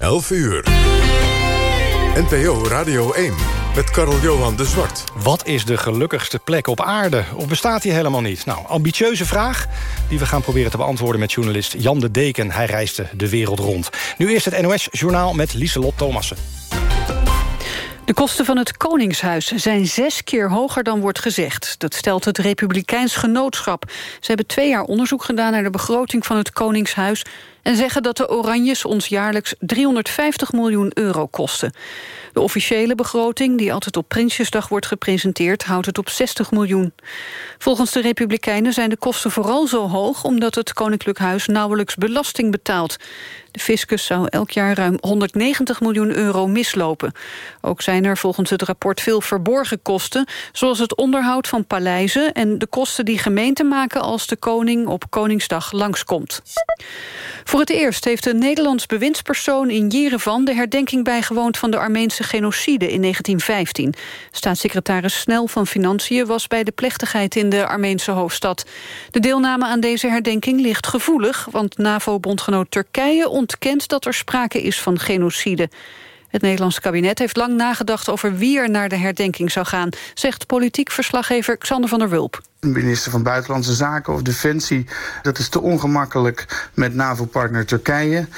11 uur. NPO Radio 1 met Karel Johan de Zwart. Wat is de gelukkigste plek op aarde? Of bestaat die helemaal niet? Nou, ambitieuze vraag die we gaan proberen te beantwoorden... met journalist Jan de Deken. Hij reisde de wereld rond. Nu eerst het NOS-journaal met Lieselot Thomassen. De kosten van het Koningshuis zijn zes keer hoger dan wordt gezegd. Dat stelt het Republikeins Genootschap. Ze hebben twee jaar onderzoek gedaan naar de begroting van het Koningshuis... en zeggen dat de Oranjes ons jaarlijks 350 miljoen euro kosten. De officiële begroting, die altijd op Prinsjesdag wordt gepresenteerd... houdt het op 60 miljoen. Volgens de Republikeinen zijn de kosten vooral zo hoog... omdat het Koninklijk Huis nauwelijks belasting betaalt. De fiscus zou elk jaar ruim 190 miljoen euro mislopen. Ook zijn er volgens het rapport veel verborgen kosten... zoals het onderhoud van paleizen... en de kosten die gemeenten maken als de koning op Koningsdag langskomt. Voor het eerst heeft een Nederlands bewindspersoon in Jerevan... de herdenking bijgewoond van de Armeense genocide in 1915. Staatssecretaris Snel van Financiën was bij de plechtigheid... in de Armeense hoofdstad. De deelname aan deze herdenking ligt gevoelig... want NAVO-bondgenoot Turkije ontkent dat er sprake is van genocide. Het Nederlandse kabinet heeft lang nagedacht over wie er naar de herdenking zou gaan, zegt politiek verslaggever Xander van der Wulp. Minister van Buitenlandse Zaken of Defensie, dat is te ongemakkelijk met NAVO-partner Turkije.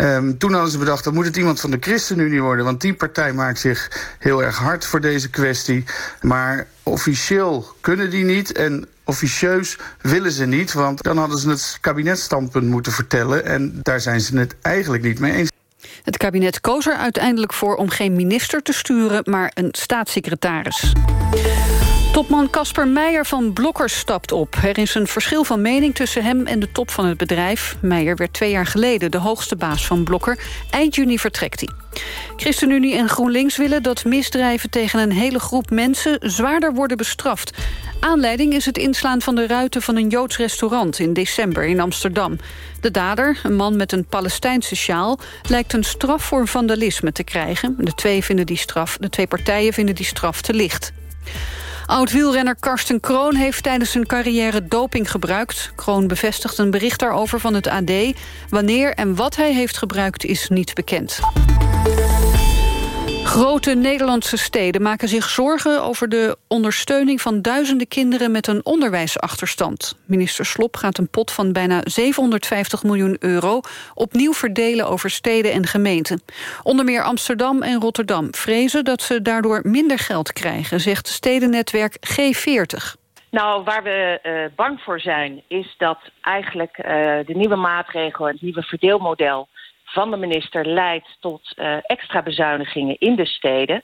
Um, toen hadden ze bedacht, dat moet het iemand van de ChristenUnie worden, want die partij maakt zich heel erg hard voor deze kwestie. Maar officieel kunnen die niet en officieus willen ze niet, want dan hadden ze het kabinetstandpunt moeten vertellen en daar zijn ze het eigenlijk niet mee eens. Het kabinet koos er uiteindelijk voor om geen minister te sturen, maar een staatssecretaris. Topman Casper Meijer van Blokker stapt op. Er is een verschil van mening tussen hem en de top van het bedrijf. Meijer werd twee jaar geleden de hoogste baas van Blokker. Eind juni vertrekt hij. ChristenUnie en GroenLinks willen dat misdrijven tegen een hele groep mensen zwaarder worden bestraft. Aanleiding is het inslaan van de ruiten van een Joods restaurant in december in Amsterdam. De dader, een man met een Palestijnse sjaal, lijkt een straf voor vandalisme te krijgen. De twee, vinden die straf, de twee partijen vinden die straf te licht. Oud-wielrenner Karsten Kroon heeft tijdens zijn carrière doping gebruikt. Kroon bevestigt een bericht daarover van het AD. Wanneer en wat hij heeft gebruikt is niet bekend. Grote Nederlandse steden maken zich zorgen over de ondersteuning van duizenden kinderen met een onderwijsachterstand. Minister Slop gaat een pot van bijna 750 miljoen euro opnieuw verdelen over steden en gemeenten. Onder meer Amsterdam en Rotterdam vrezen dat ze daardoor minder geld krijgen, zegt stedennetwerk G40. Nou, waar we uh, bang voor zijn is dat eigenlijk uh, de nieuwe maatregel, het nieuwe verdeelmodel van de minister leidt tot uh, extra bezuinigingen in de steden.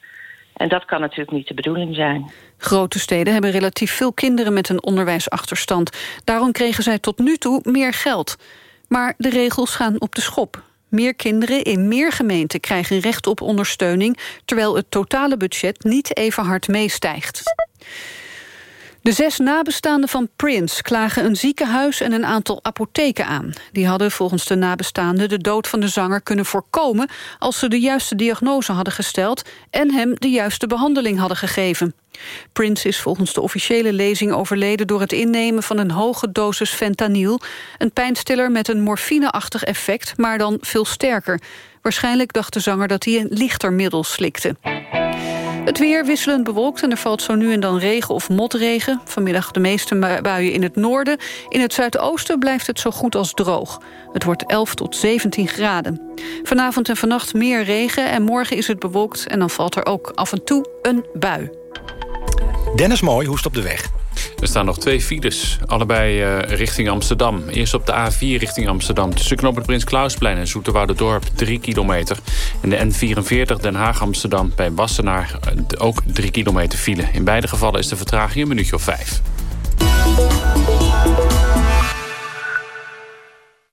En dat kan natuurlijk niet de bedoeling zijn. Grote steden hebben relatief veel kinderen met een onderwijsachterstand. Daarom kregen zij tot nu toe meer geld. Maar de regels gaan op de schop. Meer kinderen in meer gemeenten krijgen recht op ondersteuning... terwijl het totale budget niet even hard meestijgt. De zes nabestaanden van Prince klagen een ziekenhuis en een aantal apotheken aan. Die hadden volgens de nabestaanden de dood van de zanger kunnen voorkomen... als ze de juiste diagnose hadden gesteld en hem de juiste behandeling hadden gegeven. Prince is volgens de officiële lezing overleden door het innemen van een hoge dosis fentanyl. Een pijnstiller met een morfineachtig effect, maar dan veel sterker. Waarschijnlijk dacht de zanger dat hij een lichter middel slikte. Het weer wisselend bewolkt en er valt zo nu en dan regen of motregen. Vanmiddag de meeste buien in het noorden. In het zuidoosten blijft het zo goed als droog. Het wordt 11 tot 17 graden. Vanavond en vannacht meer regen en morgen is het bewolkt... en dan valt er ook af en toe een bui. Dennis Mooi, hoe is het op de weg? Er staan nog twee files, allebei uh, richting Amsterdam. Eerst op de A4 richting Amsterdam. Tussen knooppunt Prins Klausplein en Dorp 3 kilometer. En de N44 Den Haag-Amsterdam bij Wassenaar uh, ook 3 kilometer file. In beide gevallen is de vertraging een minuutje of 5.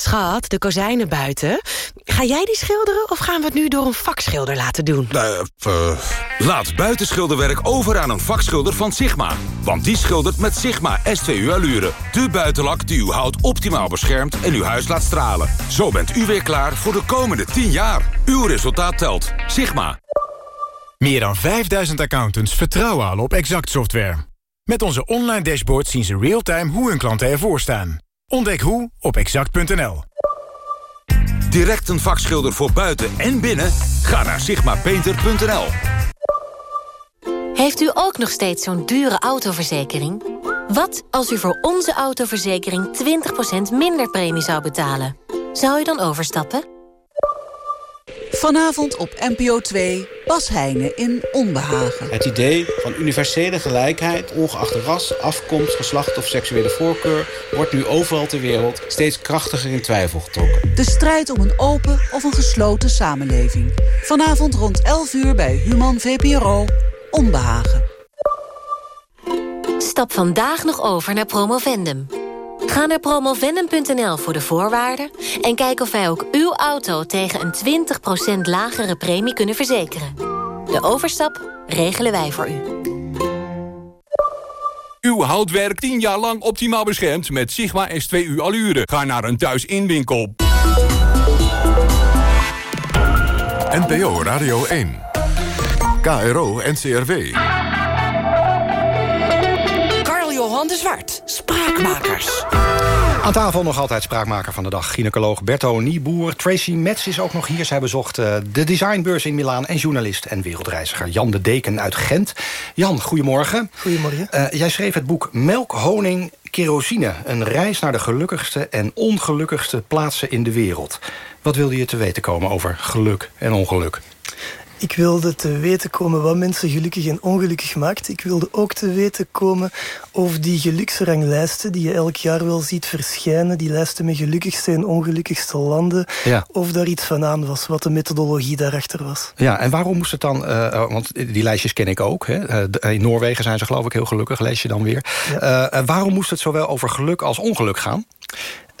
Schat, de kozijnen buiten. Ga jij die schilderen of gaan we het nu door een vakschilder laten doen? Uh, laat buitenschilderwerk over aan een vakschilder van Sigma. Want die schildert met Sigma S2U Allure. De buitenlak die uw hout optimaal beschermt en uw huis laat stralen. Zo bent u weer klaar voor de komende 10 jaar. Uw resultaat telt. Sigma. Meer dan 5000 accountants vertrouwen al op Exact Software. Met onze online dashboard zien ze real-time hoe hun klanten ervoor staan. Ontdek hoe op exact.nl. Direct een vakschilder voor buiten en binnen? Ga naar sigmapainter.nl. Heeft u ook nog steeds zo'n dure autoverzekering? Wat als u voor onze autoverzekering 20% minder premie zou betalen? Zou u dan overstappen? Vanavond op NPO 2, Bas Heijnen in Onbehagen. Het idee van universele gelijkheid, ongeacht ras, afkomst, geslacht of seksuele voorkeur... wordt nu overal ter wereld steeds krachtiger in twijfel getrokken. De strijd om een open of een gesloten samenleving. Vanavond rond 11 uur bij Human VPRO, Onbehagen. Stap vandaag nog over naar Promovendum. Ga naar promovendum.nl voor de voorwaarden... en kijk of wij ook uw auto tegen een 20% lagere premie kunnen verzekeren. De overstap regelen wij voor u. Uw houtwerk 10 jaar lang optimaal beschermd met Sigma S2U Allure. Ga naar een thuisinwinkel. NPO Radio 1. KRO NCRW. De Zwart, Spraakmakers. Aan tafel nog altijd spraakmaker van de dag. Gynaecoloog Berto Nieboer. Tracy Metz is ook nog hier. Zij bezocht uh, de designbeurs in Milaan. En journalist en wereldreiziger Jan de Deken uit Gent. Jan, goedemorgen. Goedemorgen. Uh, jij schreef het boek Melk, Honing, Kerosine. Een reis naar de gelukkigste en ongelukkigste plaatsen in de wereld. Wat wilde je te weten komen over geluk en ongeluk? Ik wilde te weten komen wat mensen gelukkig en ongelukkig maakt. Ik wilde ook te weten komen over die geluksranglijsten... die je elk jaar wel ziet verschijnen. Die lijsten met gelukkigste en ongelukkigste landen. Ja. Of daar iets van aan was, wat de methodologie daarachter was. Ja, en waarom moest het dan... Uh, want die lijstjes ken ik ook. Hè? Uh, in Noorwegen zijn ze geloof ik heel gelukkig, lees je dan weer. Ja. Uh, waarom moest het zowel over geluk als ongeluk gaan?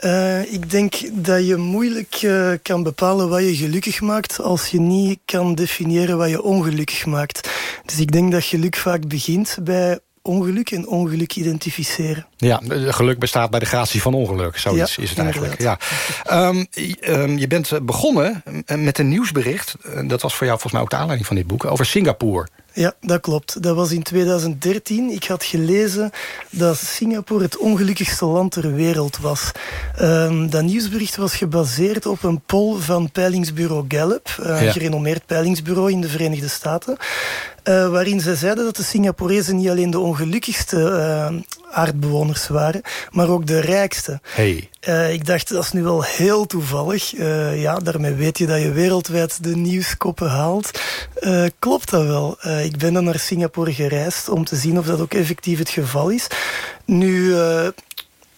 Uh, ik denk dat je moeilijk uh, kan bepalen wat je gelukkig maakt... als je niet kan definiëren wat je ongelukkig maakt. Dus ik denk dat geluk vaak begint bij ongeluk en ongeluk identificeren. Ja, geluk bestaat bij de gratie van ongeluk. Zoiets ja, is het eigenlijk. Ja. Um, um, je bent begonnen met een nieuwsbericht. Dat was voor jou volgens mij ook de aanleiding van dit boek. Over Singapore. Ja, dat klopt. Dat was in 2013. Ik had gelezen dat Singapore het ongelukkigste land ter wereld was. Um, dat nieuwsbericht was gebaseerd op een poll van peilingsbureau Gallup. Een ja. gerenommeerd peilingsbureau in de Verenigde Staten. Uh, waarin zij zeiden dat de Singaporezen niet alleen de ongelukkigste uh, aardbewoners waren, maar ook de rijkste. Hey. Uh, ik dacht, dat is nu wel heel toevallig. ja, daarmee weet je dat je wereldwijd de nieuwskoppen haalt. klopt dat wel? ik ben dan naar Singapore gereisd om te zien of dat ook effectief het geval is. Nu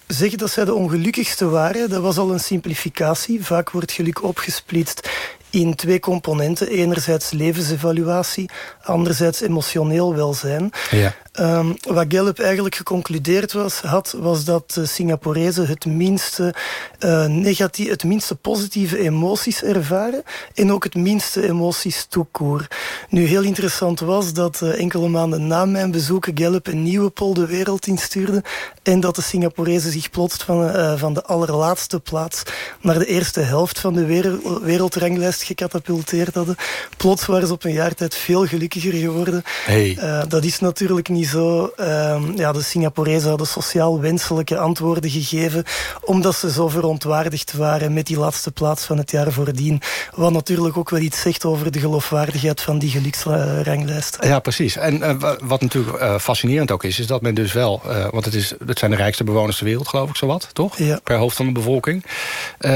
zeggen dat zij de ongelukkigste waren, dat was al een simplificatie. Vaak wordt geluk opgesplitst in twee componenten. Enerzijds levensevaluatie, anderzijds emotioneel welzijn. Ja. Um, wat Gallup eigenlijk geconcludeerd was, had, was dat de Singaporezen het minste, uh, negatief, het minste positieve emoties ervaren en ook het minste emoties toekoer. Nu, heel interessant was dat uh, enkele maanden na mijn bezoek Gallup een nieuwe poll de wereld instuurde en dat de Singaporezen zich plots van, uh, van de allerlaatste plaats naar de eerste helft van de wereld, wereldranglijst gecatapulteerd hadden. Plots waren ze op een jaar tijd veel gelukkiger geworden. Hey. dat is natuurlijk niet zo. Uh, ja, de Singaporezen hadden sociaal wenselijke antwoorden gegeven, omdat ze zo verontwaardigd waren met die laatste plaats van het jaar voordien. Wat natuurlijk ook wel iets zegt over de geloofwaardigheid van die geluksranglijst. Ja, precies. En uh, wat natuurlijk uh, fascinerend ook is, is dat men dus wel, want het, is, het zijn de rijkste bewoners ter wereld, geloof ik, zowat, toch? Ja. Per hoofd van de bevolking.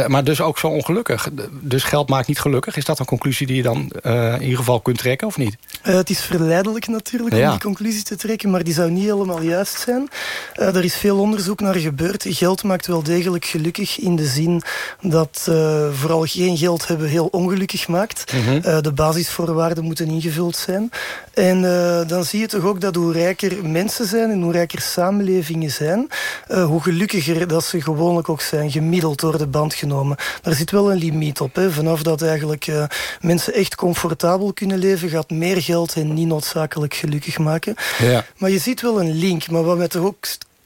maar dus ook zo ongelukkig. Dus geld maakt niet gelukkig gelukkig? Is dat een conclusie die je dan in ieder geval kunt trekken, of niet? het is verleidelijk natuurlijk om die conclusie te trekken... maar die zou niet helemaal juist zijn. er is veel onderzoek naar gebeurd. Geld maakt wel degelijk gelukkig in de zin dat vooral geen geld hebben heel ongelukkig maakt. Mhm. de basisvoorwaarden moeten ingevuld zijn. En dan zie je toch ook dat hoe rijker mensen zijn en hoe rijker samenlevingen zijn, hoe gelukkiger dat ze gewoonlijk ook zijn, gemiddeld door de band genomen. Daar zit wel een limiet op. Hè. Vanaf dat eigenlijk uh, mensen echt comfortabel kunnen leven, gaat meer geld hen niet noodzakelijk gelukkig maken. Ja. Maar je ziet wel een link. Maar wat mij toch ook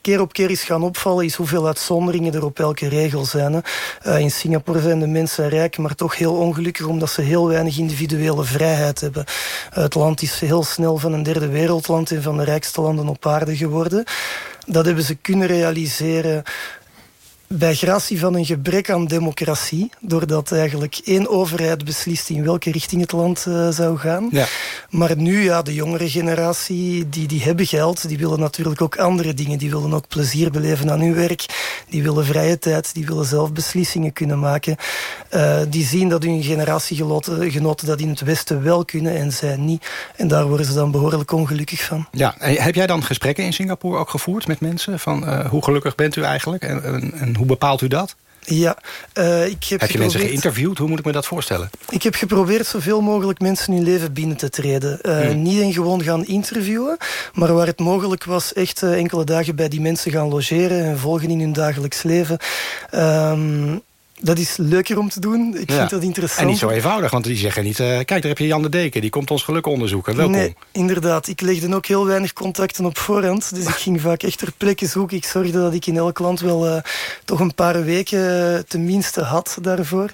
keer op keer is gaan opvallen... is hoeveel uitzonderingen er op elke regel zijn. Uh, in Singapore zijn de mensen rijk, maar toch heel ongelukkig... omdat ze heel weinig individuele vrijheid hebben. Uh, het land is heel snel van een derde wereldland... en van de rijkste landen op aarde geworden. Dat hebben ze kunnen realiseren bij gratie van een gebrek aan democratie, doordat eigenlijk één overheid beslist in welke richting het land uh, zou gaan. Ja. Maar nu, ja, de jongere generatie, die, die hebben geld, die willen natuurlijk ook andere dingen. Die willen ook plezier beleven aan hun werk, die willen vrije tijd, die willen zelf beslissingen kunnen maken. Uh, die zien dat hun generatiegenoten dat in het Westen wel kunnen en zij niet. En daar worden ze dan behoorlijk ongelukkig van. Ja, en heb jij dan gesprekken in Singapore ook gevoerd met mensen? Van uh, hoe gelukkig bent u eigenlijk? En, en, en hoe bepaalt u dat? Ja, uh, ik heb, heb je mensen geïnterviewd? Hoe moet ik me dat voorstellen? Ik heb geprobeerd zoveel mogelijk mensen in hun leven binnen te treden. Uh, Niet en gewoon gaan interviewen, maar waar het mogelijk was... echt uh, enkele dagen bij die mensen gaan logeren... en volgen in hun dagelijks leven. Uh, dat is leuker om te doen. Ik vind dat interessant. En niet zo eenvoudig, want die zeggen niet... Uh, kijk, daar heb je Jan de Deken, die komt ons geluk onderzoeken. Welkom. Nee, inderdaad. Ik legde ook heel weinig contacten op voorhand. Dus ik ging vaak echt ter plekke zoeken. Ik zorgde dat ik in elk land wel uh, toch een paar weken uh, tenminste had daarvoor.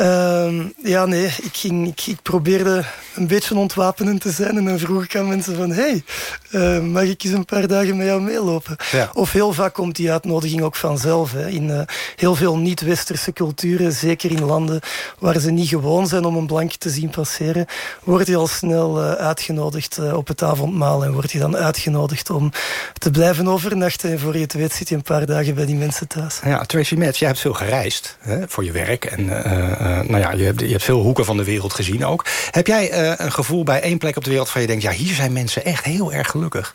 Uh, ja, nee, ik, ging, ik, ik, probeerde een beetje ontwapenend te zijn. En dan vroeg ik aan mensen van... hey, uh, mag ik eens een paar dagen met jou meelopen? Ja. Of heel vaak komt die uitnodiging ook vanzelf. Hè. In uh, heel veel niet-westerse culturen, zeker in landen... waar ze niet gewoon zijn om een blankje te zien passeren... word je al snel uh, uitgenodigd op het avondmaal. En word je dan uitgenodigd om te blijven overnachten. En voor je het weet zit je een paar dagen bij die mensen thuis. Ja, Tracy Metz, jij hebt veel gereisd hè, voor je werk... en nou ja, je hebt, je hebt veel hoeken van de wereld gezien ook. Heb jij uh, een gevoel bij één plek op de wereld... van je denkt, ja, hier zijn mensen echt heel erg gelukkig?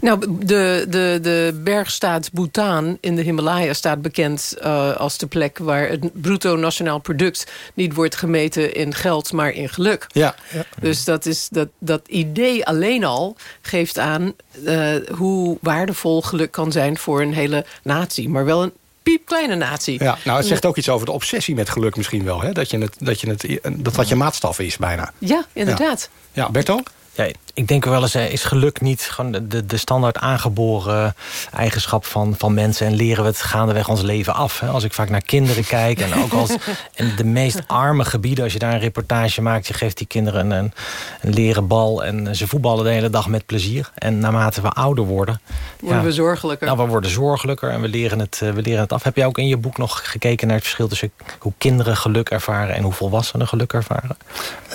Nou, de, de, de bergstaat Bhutan in de Himalaya staat bekend uh, als de plek... waar het bruto nationaal product niet wordt gemeten in geld, maar in geluk. Ja. ja. Dus dat, is, dat, dat idee alleen al geeft aan uh, hoe waardevol geluk kan zijn voor een hele natie. Maar wel een piepkleine natie. Ja, nou, het zegt ook iets over de obsessie met geluk misschien wel. Hè? Dat, je het, dat, je het, dat wat je maatstaf is bijna. Ja, inderdaad. Ja, ja Berto? Ja, ik denk wel eens, is geluk niet gewoon de, de standaard aangeboren eigenschap van, van mensen... en leren we het gaandeweg ons leven af. Hè? Als ik vaak naar kinderen kijk en ook als in de meest arme gebieden... als je daar een reportage maakt, je geeft die kinderen een, een leren bal... en ze voetballen de hele dag met plezier. En naarmate we ouder worden... Worden we zorgelijker. Nou, we worden zorgelijker en we leren, het, eh, we leren het af. Heb jij ook in je boek nog gekeken naar het verschil tussen... hoe kinderen geluk ervaren en hoe volwassenen geluk ervaren?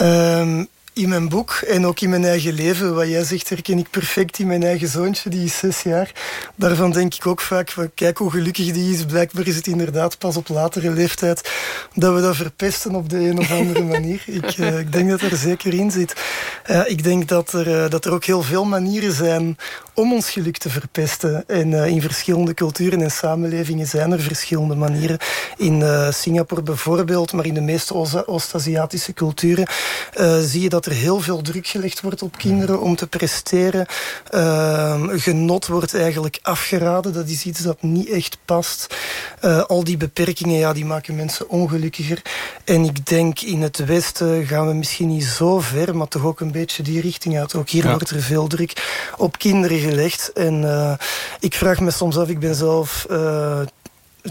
Um in mijn boek en ook in mijn eigen leven. Wat jij zegt herken ik perfect in mijn eigen zoontje, die is zes jaar. Daarvan denk ik ook vaak kijk hoe gelukkig die is. Blijkbaar is het inderdaad pas op latere leeftijd dat we dat verpesten op de een of andere manier. Ik, uh, ik denk dat er zeker in zit. Uh, ik denk dat er, uh, dat er ook heel veel manieren zijn om ons geluk te verpesten. En in verschillende culturen en samenlevingen zijn er verschillende manieren. In Singapore bijvoorbeeld, maar in de meeste Oost-Aziatische culturen zie je dat er heel veel druk gelegd wordt op kinderen om te presteren. Uh, genot wordt eigenlijk afgeraden. Dat is iets dat niet echt past. Uh, al die beperkingen ja, die maken mensen ongelukkiger. En ik denk in het Westen gaan we misschien niet zo ver, maar toch ook een beetje die richting uit. Ook hier ja. wordt er veel druk op kinderen gelegd. En uh, ik vraag me soms af, ik ben zelf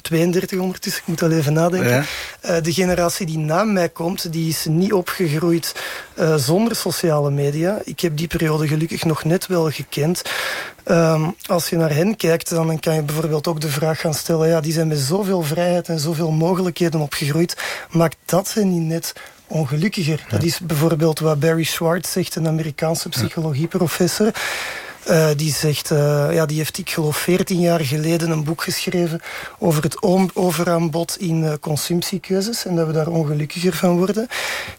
32 ondertussen, ik moet al even nadenken. Ja. Uh, de generatie die na mij komt, die is niet opgegroeid uh, zonder sociale media. Ik heb die periode gelukkig nog net wel gekend. Um, als je naar hen kijkt, dan kan je bijvoorbeeld ook de vraag gaan stellen... ja, die zijn met zoveel vrijheid en zoveel mogelijkheden opgegroeid. Maakt dat ze niet net ongelukkiger? Ja. Dat is bijvoorbeeld wat Barry Schwartz zegt, een Amerikaanse psychologieprofessor... Uh, die zegt, uh, ja, die heeft, ik geloof, 14 jaar geleden een boek geschreven over het overaanbod in uh, consumptiekeuzes en dat we daar ongelukkiger van worden.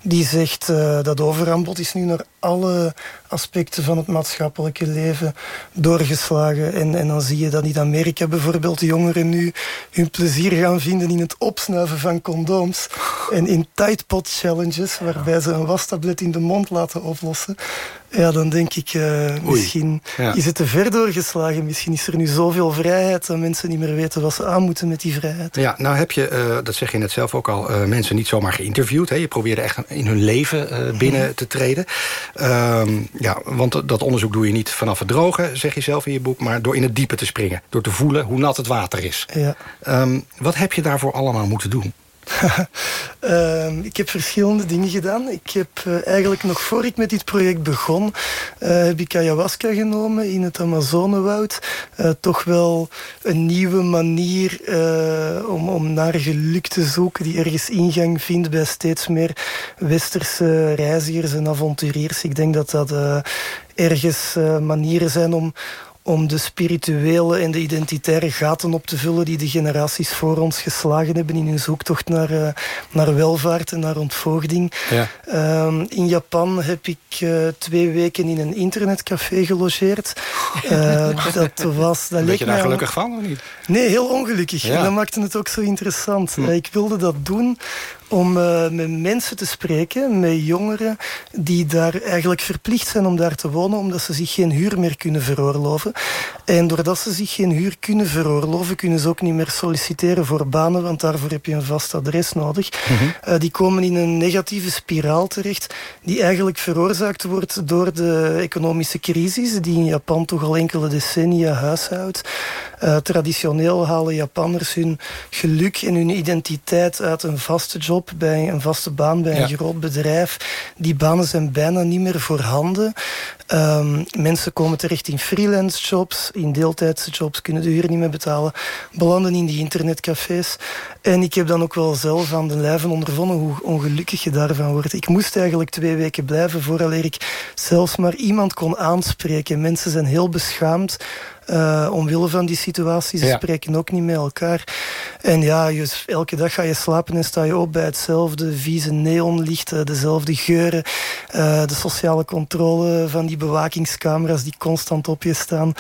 Die zegt dat overaanbod is nu naar alle aspecten van het maatschappelijke leven doorgeslagen. En, en dan zie je dat in Amerika bijvoorbeeld jongeren nu hun plezier gaan vinden in het opsnuiven van condooms. En in Tide Pod challenges, waarbij ze een wastablet in de mond laten oplossen. Ja, dan denk ik, uh, misschien ja. is het te ver doorgeslagen. Misschien is er nu zoveel vrijheid dat mensen niet meer weten wat ze aan moeten met die vrijheid. Ja, nou heb je, uh, dat zeg je net zelf ook al, uh, mensen niet zomaar geïnterviewd. Hè? Je probeerde echt in hun leven binnen te treden. Ehm, ja, want dat onderzoek doe je niet vanaf het droge, zeg je zelf in je boek... maar door in het diepe te springen. Door te voelen hoe nat het water is. Ja. Um, wat heb je daarvoor allemaal moeten doen? Uh, ik heb verschillende dingen gedaan. Ik heb uh, eigenlijk nog voor ik met dit project begon... Uh, heb ik ayahuasca genomen in het Amazonewoud. Uh, toch wel een nieuwe manier om, om naar geluk te zoeken... die ergens ingang vindt bij steeds meer westerse reizigers en avonturiers. Ik denk dat dat ergens manieren zijn om om de spirituele en de identitaire gaten op te vullen die de generaties voor ons geslagen hebben in hun zoektocht naar, uh, naar welvaart en naar ontvoogding. Ja. Uh, in Japan heb ik uh, twee weken in een internetcafé gelogeerd. Uh, dat was, dat leek je daar gelukkig van of niet? Nee, heel ongelukkig. Ja. En dat maakte het ook zo interessant. Hm. ik wilde dat doen om uh, met mensen te spreken, met jongeren die daar eigenlijk verplicht zijn om daar te wonen, omdat ze zich geen huur meer kunnen veroorloven. En doordat ze zich geen huur kunnen veroorloven, kunnen ze ook niet meer solliciteren voor banen, want daarvoor heb je een vast adres nodig. Mm -hmm. uh, die komen in een negatieve spiraal terecht, die eigenlijk veroorzaakt wordt door de economische crisis, die in Japan toch al enkele decennia huishoudt. Uh, traditioneel halen Japanners hun geluk en hun identiteit uit een vaste job, bij een vaste baan bij een ja. groot bedrijf. Die banen zijn bijna niet meer voorhanden. Um, mensen komen terecht in freelance jobs, in deeltijdse jobs, kunnen de huur niet meer betalen, belanden in die internetcafés. En ik heb dan ook wel zelf aan de lijve ondervonden hoe ongelukkig je daarvan wordt. Ik moest eigenlijk twee weken blijven voordat ik zelfs maar iemand kon aanspreken. Mensen zijn heel beschaamd uh, omwille van die situatie. Ze ja. spreken ook niet met elkaar. En ja, je, elke dag ga je slapen en sta je op bij hetzelfde vieze neonlicht, uh, dezelfde geuren, uh, de sociale controle van die bewakingscamera's die constant op je staan.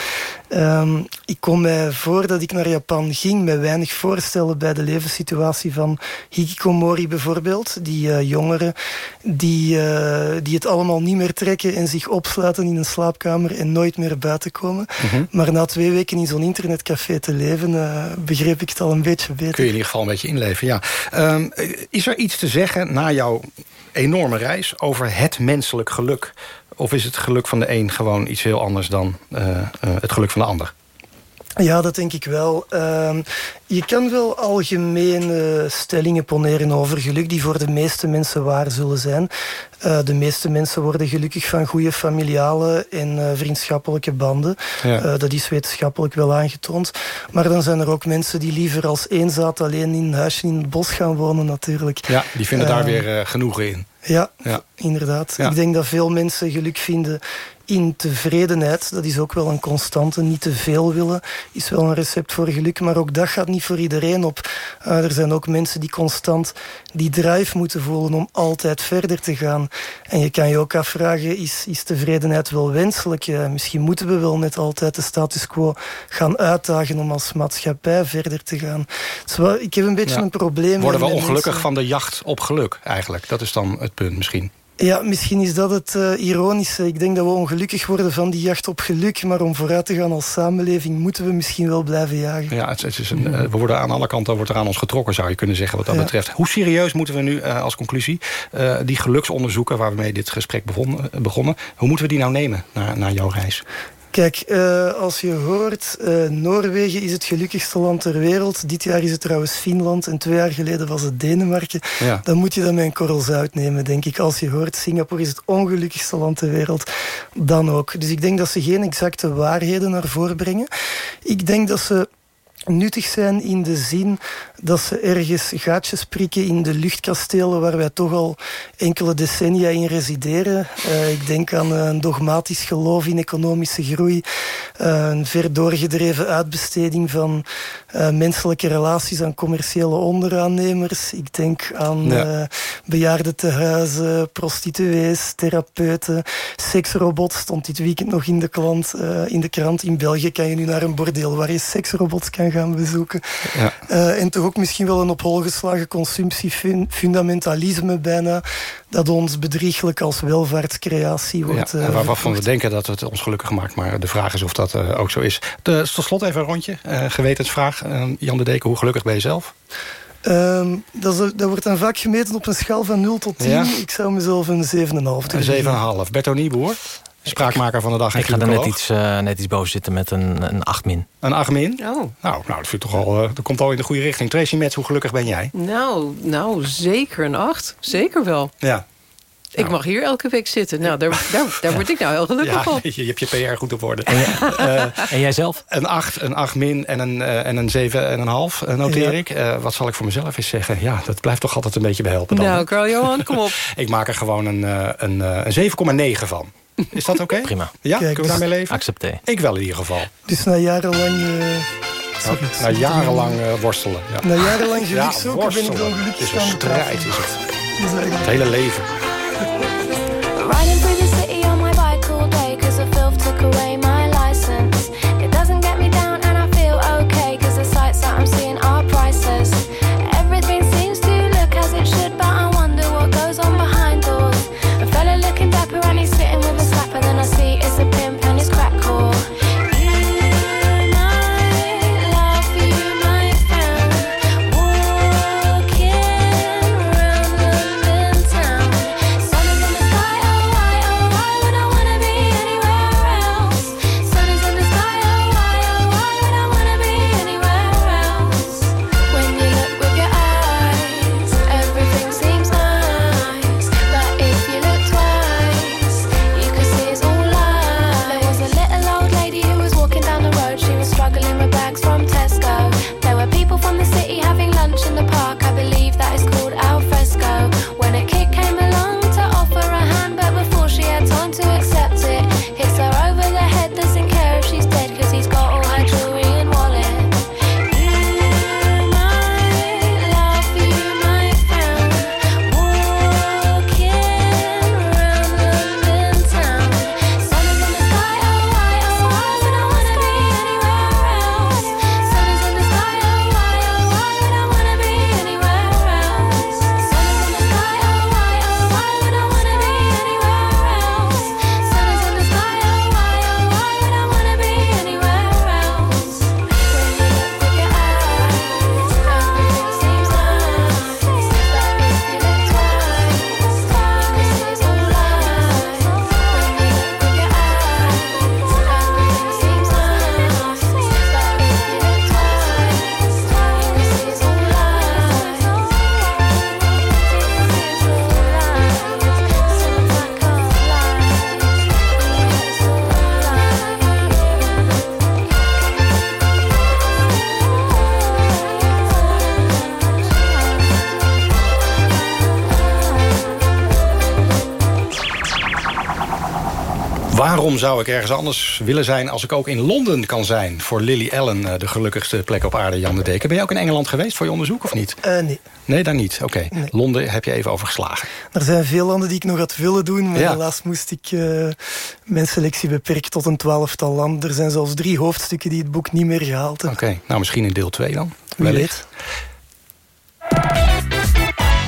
Um, ik kon mij voordat ik naar Japan ging me weinig voorstellen bij de levenssituatie van hikikomori bijvoorbeeld. Die jongeren die, die het allemaal niet meer trekken en zich opsluiten in een slaapkamer en nooit meer buiten komen. Mm -hmm. Maar na twee weken in zo'n internetcafé te leven, uh, begreep ik het al een beetje beter. Kun je in ieder geval een beetje inleven, ja. Um, is er iets te zeggen na jouw enorme reis over het menselijk geluk? Of is het geluk van de een gewoon iets heel anders dan uh, uh, het geluk van de ander? Ja, dat denk ik wel. Uh, je kan wel algemene stellingen poneren over geluk... die voor de meeste mensen waar zullen zijn. Uh, de meeste mensen worden gelukkig van goede familiale en uh, vriendschappelijke banden. Ja. Uh, dat is wetenschappelijk wel aangetoond. Maar dan zijn er ook mensen die liever als eenzaad... alleen in een huisje in het bos gaan wonen natuurlijk. Ja, die vinden daar weer genoegen in. Ja, ja. inderdaad. Ja. Ik denk dat veel mensen geluk vinden in tevredenheid. Dat is ook wel een constante. Niet te veel willen is wel een recept voor geluk. Maar ook dat gaat niet voor iedereen op. Uh, er zijn ook mensen die constant die drive moeten voelen om altijd verder te gaan. En je kan je ook afvragen, is, is tevredenheid wel wenselijk? Uh, misschien moeten we wel net altijd de status quo gaan uitdagen om als maatschappij verder te gaan. Dus wel, ik heb een beetje ja. een probleem. Worden we ongelukkig mensen... van de jacht op geluk eigenlijk? Dat is dan het punt misschien. Ja, misschien is dat het uh, ironische. Ik denk dat we ongelukkig worden van die jacht op geluk. Maar om vooruit te gaan als samenleving moeten we misschien wel blijven jagen. Ja, het, het is een, uh, we worden aan alle kanten wordt er aan ons getrokken, zou je kunnen zeggen wat dat ja. betreft. Hoe serieus moeten we nu uh, als conclusie die geluksonderzoeken waarmee dit gesprek begonnen, begonnen, hoe moeten we die nou nemen naar, naar jouw reis? Kijk, uh, als je hoort, uh, Noorwegen is het gelukkigste land ter wereld. Dit jaar is het trouwens Finland en twee jaar geleden was het Denemarken. Ja. Dan moet je dat met een korrel zout nemen, denk ik. Als je hoort, Singapore is het ongelukkigste land ter wereld, dan ook. Dus ik denk dat ze geen exacte waarheden naar voren brengen. Ik denk dat ze nuttig zijn in de zin dat ze ergens gaatjes prikken in de luchtkastelen waar wij toch al enkele decennia in resideren. Uh, ik denk aan een dogmatisch geloof in economische groei, een ver doorgedreven uitbesteding van uh, menselijke relaties aan commerciële onderaannemers. Ik denk aan ja. bejaardentehuizen, prostituees, therapeuten, seksrobots. Stond dit weekend nog in de, klant, in de krant. In België kan je nu naar een bordeel waar je seksrobots kan gaan bezoeken. Ja. en toch ook misschien wel een op hol geslagen consumptiefundamentalisme bijna, dat ons bedrieglijk als welvaartscreatie wordt... Ja, en waarvan we denken dat het ons gelukkig maakt, maar de vraag is of dat uh, ook zo is. De, tot slot even een rondje, uh, gewetensvraag. Uh, Jan de Deken, hoe gelukkig ben je zelf? Um, dat, is, dat, wordt dan vaak gemeten op een schaal van 0 tot 10. Ja. Ik zou mezelf een 7,5 Een 7,5. Berto Nieboer? Spraakmaker van de dag. Ik ga er net iets, uh, net iets boven zitten met een, een 8 min. Een 8 min? Oh. Nou, nou, dat vind ik toch al, uh, dat komt al in de goede richting. Tracy Metz, hoe gelukkig ben jij? Nou, nou zeker een 8. Zeker wel. Ja. Ik nou. mag hier elke week zitten. Nou, daar, daar, daar word ik nou heel gelukkig ja, van. Je, je hebt je PR goed op orde. En, uh, en jij zelf? Een 8, een 8 min en een, uh, en een 7,5 noteer ja. ik. Uh, wat zal ik voor mezelf eens zeggen? Ja, dat blijft toch altijd een beetje behelpen dan. Nou, Carl Johan, kom op. ik maak er gewoon een, een, een 7,9 van. Is dat oké? Okay? Prima. Ja, Kijk, kunnen we daarmee leven? Accepteer. Ik wel in ieder geval. Dus na jarenlang... Uh... Sorry, na jarenlang uh, worstelen. Ja. Na jarenlang geluk zoeken ben ik dan gelukkig Het is een strijd, is het. Het hele leven. Zou ik ergens anders willen zijn als ik ook in Londen kan zijn? Voor Lily Allen, de gelukkigste plek op aarde, Jan de Deken. Ben je ook in Engeland geweest voor je onderzoek of niet? Uh, nee. Nee, daar niet. Oké. Okay. Nee. Londen heb je even overgeslagen. Er zijn veel landen die ik nog had willen doen. Maar ja. helaas moest ik uh, mijn selectie beperken tot een twaalftal landen. Er zijn zelfs drie hoofdstukken die het boek niet meer gehaald hebben. Oké. Okay. Nou, misschien in deel 2 dan. Wie Wellicht. weet.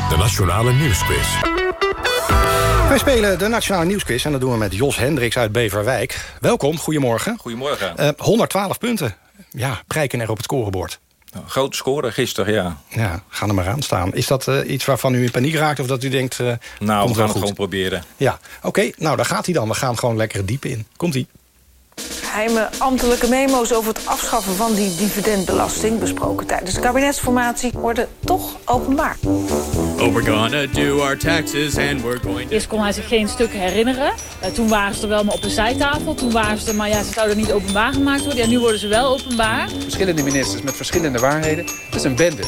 De Nationale Nieuwsquiz. Wij spelen de Nationale Nieuwsquiz en dat doen we met Jos Hendricks uit Beverwijk. Welkom, goedemorgen. Goedemorgen. Uh, 112 punten. Ja, prijken er op het scorebord. Nou, groot score gisteren, ja. Ja, ga er maar aan staan. Is dat uh, iets waarvan u in paniek raakt of dat u denkt... Uh, nou, we gaan het goed? gewoon proberen. Ja, oké. Okay, nou, daar gaat hij dan. We gaan gewoon lekker diep in. Komt-ie. Geheime ambtelijke memo's over het afschaffen van die dividendbelasting... besproken tijdens de kabinetsformatie, worden toch openbaar. Oh, we're gonna do our taxes and we're going to... Eerst kon hij zich geen stukken herinneren. Uh, toen waren ze er wel maar op de zijtafel. Toen waren ze er, maar ja, ze zouden niet openbaar gemaakt worden. Ja, nu worden ze wel openbaar. Verschillende ministers met verschillende waarheden. Dat is een bende.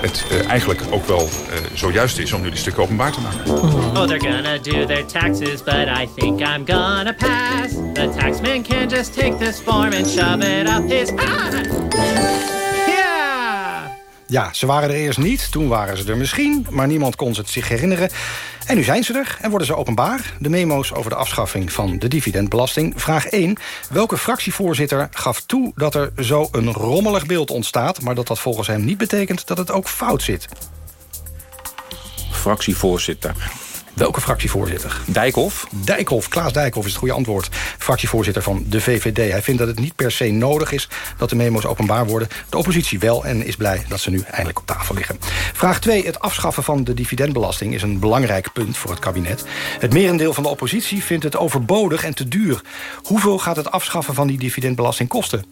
Het uh, eigenlijk ook wel uh, zojuist is om nu die stukken openbaar te maken. Oh, they're gonna do their taxes, but I think I'm gonna pass. The taxman can just take this form and shove it up his ass. Ja, ze waren er eerst niet, toen waren ze er misschien... maar niemand kon ze het zich herinneren. En nu zijn ze er en worden ze openbaar. De memo's over de afschaffing van de dividendbelasting. Vraag 1. Welke fractievoorzitter gaf toe dat er zo een rommelig beeld ontstaat... maar dat dat volgens hem niet betekent dat het ook fout zit? Fractievoorzitter. Welke fractievoorzitter? Dijkhoff. Dijkhoff, Klaas Dijkhoff is het goede antwoord. Fractievoorzitter van de VVD. Hij vindt dat het niet per se nodig is dat de memo's openbaar worden. De oppositie wel en is blij dat ze nu eindelijk op tafel liggen. Vraag 2. Het afschaffen van de dividendbelasting is een belangrijk punt voor het kabinet. Het merendeel van de oppositie vindt het overbodig en te duur. Hoeveel gaat het afschaffen van die dividendbelasting kosten?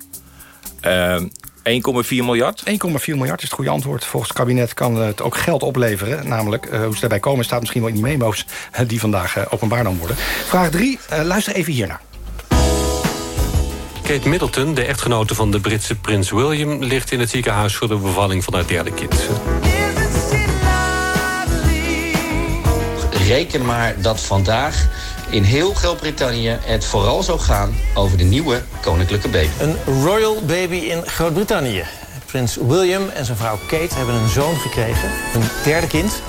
Uh, 1,4 miljard? 1,4 miljard is het goede antwoord. Volgens het kabinet kan het ook geld opleveren. Namelijk, uh, hoe ze daarbij komen staat misschien wel in die memo's... die vandaag uh, openbaar dan worden. Vraag 3, uh, luister even hiernaar. Kate Middleton, de echtgenote van de Britse prins William... ligt in het ziekenhuis voor de bevalling van haar derde kind. Reken maar dat vandaag in heel Groot-Brittannië het vooral zou gaan over de nieuwe koninklijke baby. Een royal baby in Groot-Brittannië. Prins William en zijn vrouw Kate hebben een zoon gekregen. Een derde kind.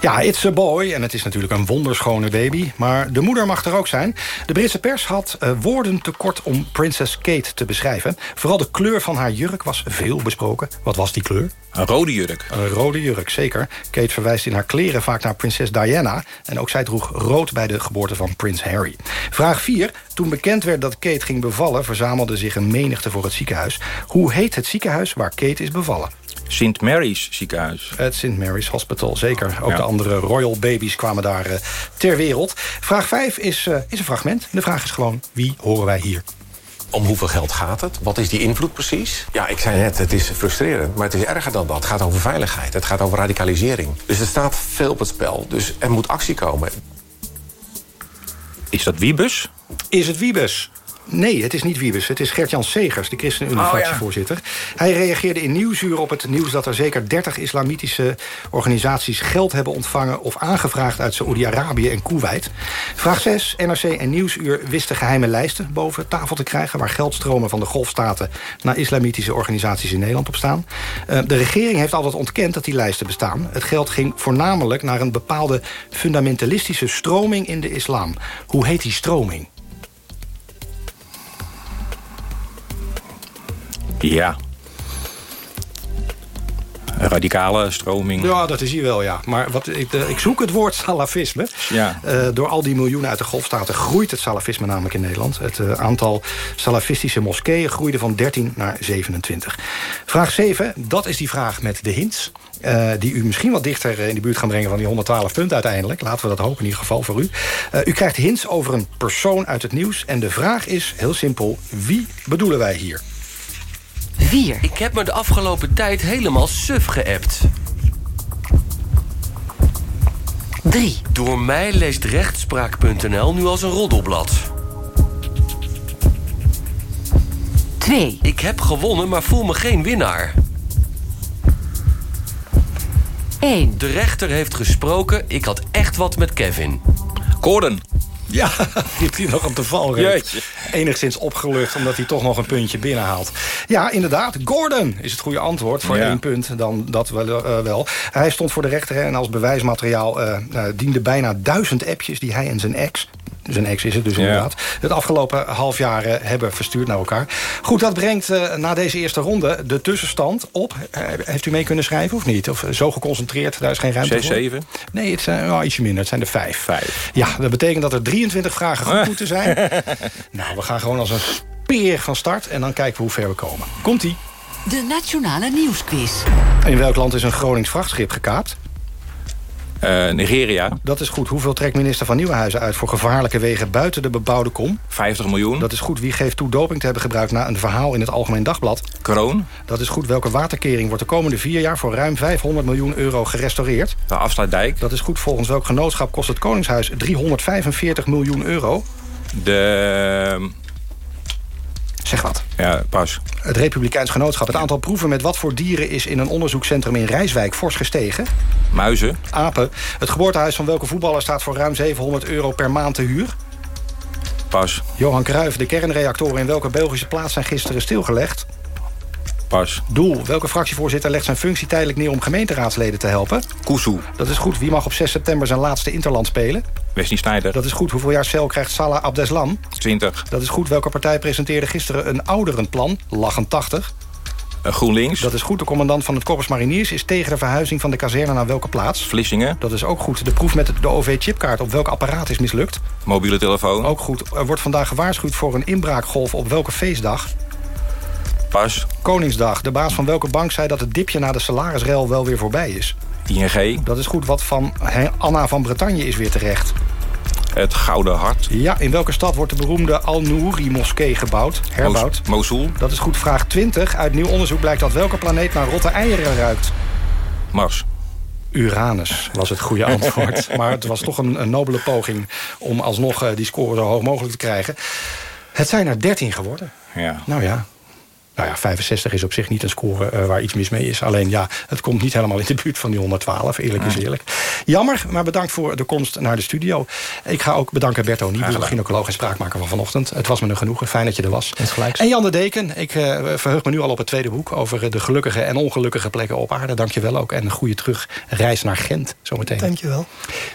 Ja, it's a boy. En het is natuurlijk een wonderschone baby. Maar de moeder mag er ook zijn. De Britse pers had uh, woorden tekort om prinses Kate te beschrijven. Vooral de kleur van haar jurk was veel besproken. Wat was die kleur? Een rode jurk. Een rode jurk, zeker. Kate verwijst in haar kleren vaak naar prinses Diana. En ook zij droeg rood bij de geboorte van prins Harry. Vraag 4. Toen bekend werd dat Kate ging bevallen... verzamelde zich een menigte voor het ziekenhuis. Hoe heet het ziekenhuis waar Kate is bevallen? St. Mary's ziekenhuis. Het St. Mary's Hospital, zeker. Ook ja. de andere royal babies kwamen daar uh, ter wereld. Vraag 5 is, uh, is een fragment. De vraag is gewoon, wie horen wij hier? Om hoeveel geld gaat het? Wat is die invloed precies? Ja, ik zei net, het is frustrerend, maar het is erger dan dat. Het gaat over veiligheid, het gaat over radicalisering. Dus er staat veel op het spel, dus er moet actie komen. Is dat Wiebus? Is het Wiebus? Nee, het is niet Wiebes. Het is Gert-Jan Segers, de ChristenUnie-fractievoorzitter. Oh, ja. Hij reageerde in Nieuwsuur op het nieuws... dat er zeker 30 islamitische organisaties geld hebben ontvangen... of aangevraagd uit Saoedi-Arabië en Kuwait. Vraag 6. NRC en Nieuwsuur wisten geheime lijsten boven tafel te krijgen... waar geldstromen van de golfstaten naar islamitische organisaties in Nederland op staan. Uh, de regering heeft altijd ontkend dat die lijsten bestaan. Het geld ging voornamelijk naar een bepaalde fundamentalistische stroming in de islam. Hoe heet die stroming? Ja. Een radicale stroming. Ja, dat is hier wel, ja. Maar wat, ik, uh, ik zoek het woord salafisme. Ja. Uh, door al die miljoenen uit de golfstaten groeit het salafisme namelijk in Nederland. Het uh, aantal salafistische moskeeën groeide van 13 naar 27. Vraag 7, dat is die vraag met de hints. Uh, die u misschien wat dichter in de buurt gaan brengen van die 112 punten uiteindelijk. Laten we dat hopen in ieder geval voor u. Uh, u krijgt hints over een persoon uit het nieuws. En de vraag is, heel simpel, wie bedoelen wij hier? 4. Ik heb me de afgelopen tijd helemaal suf geappt. 3. Door mij leest rechtspraak.nl nu als een roddelblad. 2. Ik heb gewonnen, maar voel me geen winnaar. 1. De rechter heeft gesproken, ik had echt wat met Kevin. Gordon. Ja, heeft hij nog op de valreep. Enigszins opgelucht, omdat hij toch nog een puntje binnenhaalt. Ja, inderdaad, Gordon is het goede antwoord. Voor ja. één punt dan dat wel, uh, wel. Hij stond voor de rechter en als bewijsmateriaal uh, uh, diende bijna duizend appjes... die hij en zijn ex, zijn ex is het dus inderdaad... Het afgelopen half jaar hebben verstuurd naar elkaar. Goed, dat brengt na deze eerste ronde de tussenstand op. heeft u mee kunnen schrijven of niet? Of zo geconcentreerd, daar is geen ruimte 6, voor? 7? Nee, het zijn oh, ietsje minder. Het zijn er vijf. Vijf. Ja, dat betekent dat er 23 vragen goed moeten zijn. nou, we gaan gewoon als een speer van start... en dan kijken we hoe ver we komen. Komt-ie. De Nationale Nieuwsquiz. In welk land is een Gronings vrachtschip gekaapt? Eh, Nigeria. Dat is goed. Hoeveel trekt minister van Nieuwenhuizen uit... voor gevaarlijke wegen buiten de bebouwde kom? 50 miljoen. Dat is goed. Wie geeft toe doping te hebben gebruikt... na een verhaal in het Algemeen Dagblad? Kroon. Dat is goed. Welke waterkering wordt de komende vier jaar... voor ruim 500 miljoen euro gerestaureerd? De afsluitdijk. Dat is goed. Volgens welk genootschap kost het Koningshuis 345 miljoen euro? De... Zeg wat. Ja, pas. Het Republikeins Genootschap. Het aantal proeven met wat voor dieren... is in een onderzoekscentrum in Rijswijk fors gestegen? Muizen. Apen. Het geboortehuis van welke voetballer staat voor ruim 700 euro per maand te huur? Pas. Johan Cruijff. De kernreactoren in welke Belgische plaats zijn gisteren stilgelegd? Pas. Doel. Welke fractievoorzitter legt zijn functie tijdelijk neer... om gemeenteraadsleden te helpen? Kusu. Dat is goed. Wie mag op 6 september zijn laatste Interland spelen? Wesley. Dat is goed. Hoeveel jaar cel krijgt Salah Abdeslam? 20. Dat is goed. Welke partij presenteerde gisteren een ouderenplan? Lachen 80. Uh, GroenLinks. Dat is goed. De commandant van het Corpus Mariniers is tegen de verhuizing van de kazerne naar welke plaats? Vlissingen. Dat is ook goed. De proef met de OV-chipkaart op welk apparaat is mislukt? Mobiele telefoon. Ook goed. Er wordt vandaag gewaarschuwd voor een inbraakgolf op welke feestdag? Pas. Koningsdag. De baas van welke bank zei dat het dipje na de salarisrel wel weer voorbij is? ING. Dat is goed. Wat van Anna van Bretagne is weer terecht? Het Gouden Hart. Ja, in welke stad wordt de beroemde Al-Nouri-moskee gebouwd? Herbouwd. Mosul. Dat is goed. Vraag 20. Uit nieuw onderzoek blijkt dat welke planeet naar rotte eieren ruikt? Mars. Uranus was het goede antwoord. maar het was toch een, een nobele poging om alsnog uh, die score zo hoog mogelijk te krijgen. Het zijn er 13 geworden. Ja. Nou ja, nou ja, 65 is op zich niet een score uh, waar iets mis mee is. Alleen ja, het komt niet helemaal in de buurt van die 112. Eerlijk is eerlijk. Jammer, maar bedankt voor de komst naar de studio. Ik ga ook bedanken Berto Nieboer, gynaecoloog en spraakmaker van vanochtend. Het was me een genoegen. Fijn dat je er was. En Jan de Deken. Ik uh, verheug me nu al op het tweede boek... over de gelukkige en ongelukkige plekken op aarde. Dank je wel ook. En een goede terugreis naar Gent zometeen. Dank je wel.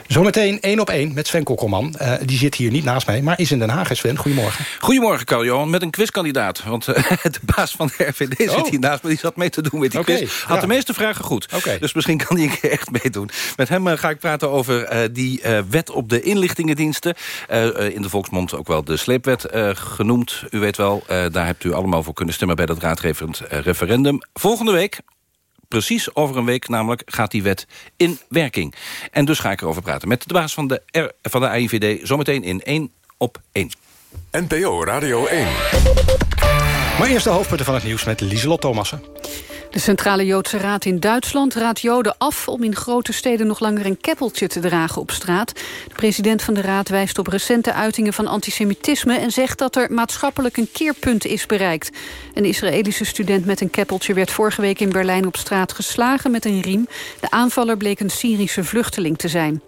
Zometeen één op één met Sven Kokkelman. Uh, die zit hier niet naast mij, maar is in Den Haag. Sven, goedemorgen. Goedemorgen, Carl-Johan. Met een quizkandidaat. Want de baas van de RVD Oh. zit hier naast me. Die zat mee te doen met die Oké, quiz. Had ja. de meeste vragen goed. Dus misschien kan hij een keer echt meedoen. Met hem eh, ga ik praten over eh, die eh, wet op de inlichtingendiensten. In de volksmond ook wel de sleepwet eh, genoemd. U weet wel, eh, daar hebt u allemaal voor kunnen stemmen... bij dat raadgevend referendum. Volgende week precies over een week namelijk gaat die wet in werking. En dus ga ik erover praten met de baas van de, R, van de AIVD... zometeen in 1 op 1. NPO Radio 1. Maar eerst de hoofdpunten van het nieuws met Lieselot Thomassen. De Centrale Joodse Raad in Duitsland raadt Joden af... om in grote steden nog langer een keppeltje te dragen op straat. De president van de Raad wijst op recente uitingen van antisemitisme... en zegt dat er maatschappelijk een keerpunt is bereikt. Een Israëlische student met een keppeltje werd vorige week in Berlijn op straat geslagen met een riem. De aanvaller bleek een Syrische vluchteling te zijn.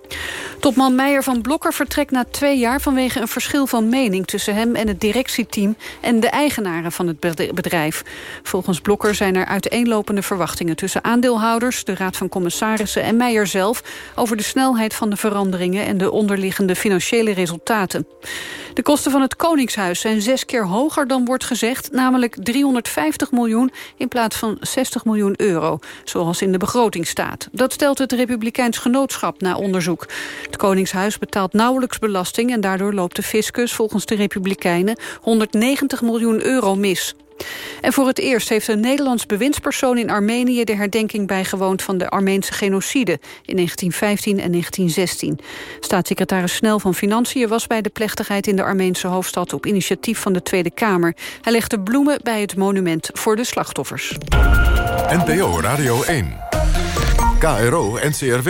Topman Meijer van Blokker vertrekt na twee jaar... vanwege een verschil van mening tussen hem en het directieteam... en de eigenaren van het bedrijf. Volgens Blokker zijn er uiteenlopende verwachtingen... tussen aandeelhouders, de Raad van Commissarissen en Meijer zelf... over de snelheid van de veranderingen... en de onderliggende financiële resultaten. De kosten van het Koningshuis zijn zes keer hoger dan wordt gezegd... namelijk 350 miljoen in plaats van 60 miljoen euro... zoals in de begroting staat. Dat stelt het Republikeins Genootschap na onderzoek. Het Koningshuis betaalt nauwelijks belasting... en daardoor loopt de fiscus volgens de Republikeinen 190 miljoen euro mis. En voor het eerst heeft een Nederlands bewindspersoon in Armenië... de herdenking bijgewoond van de Armeense genocide in 1915 en 1916. Staatssecretaris Snel van Financiën was bij de plechtigheid... in de Armeense hoofdstad op initiatief van de Tweede Kamer. Hij legde bloemen bij het monument voor de slachtoffers. NPO Radio 1. KRO NCRW.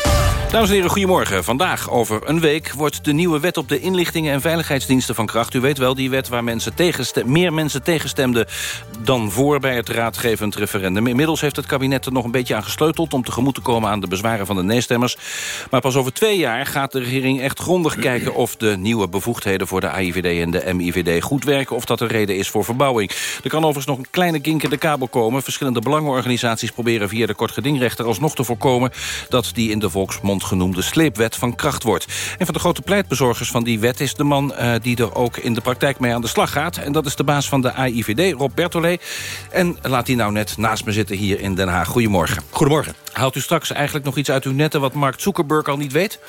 Dames en heren, goedemorgen. Vandaag, over een week, wordt de nieuwe wet op de inlichtingen en veiligheidsdiensten van kracht. U weet wel, die wet waar mensen meer mensen tegenstemden dan voor bij het raadgevend referendum. Inmiddels heeft het kabinet er nog een beetje aan gesleuteld om tegemoet te komen aan de bezwaren van de nee-stemmers. Maar pas over twee jaar gaat de regering echt grondig kijken of de nieuwe bevoegdheden voor de AIVD en de MIVD goed werken of dat er reden is voor verbouwing. Er kan overigens nog een kleine kink in de kabel komen. Verschillende belangenorganisaties proberen via de kortgedingrechter alsnog te voorkomen dat die in de volksmond genoemde sleepwet van kracht wordt. Een van de grote pleitbezorgers van die wet is de man uh, die er ook in de praktijk mee aan de slag gaat. En dat is de baas van de AIVD, Rob Bertolet. En laat hij nou net naast me zitten hier in Den Haag. Goedemorgen. Goedemorgen. Houdt u straks eigenlijk nog iets uit uw netten wat Mark Zuckerberg al niet weet?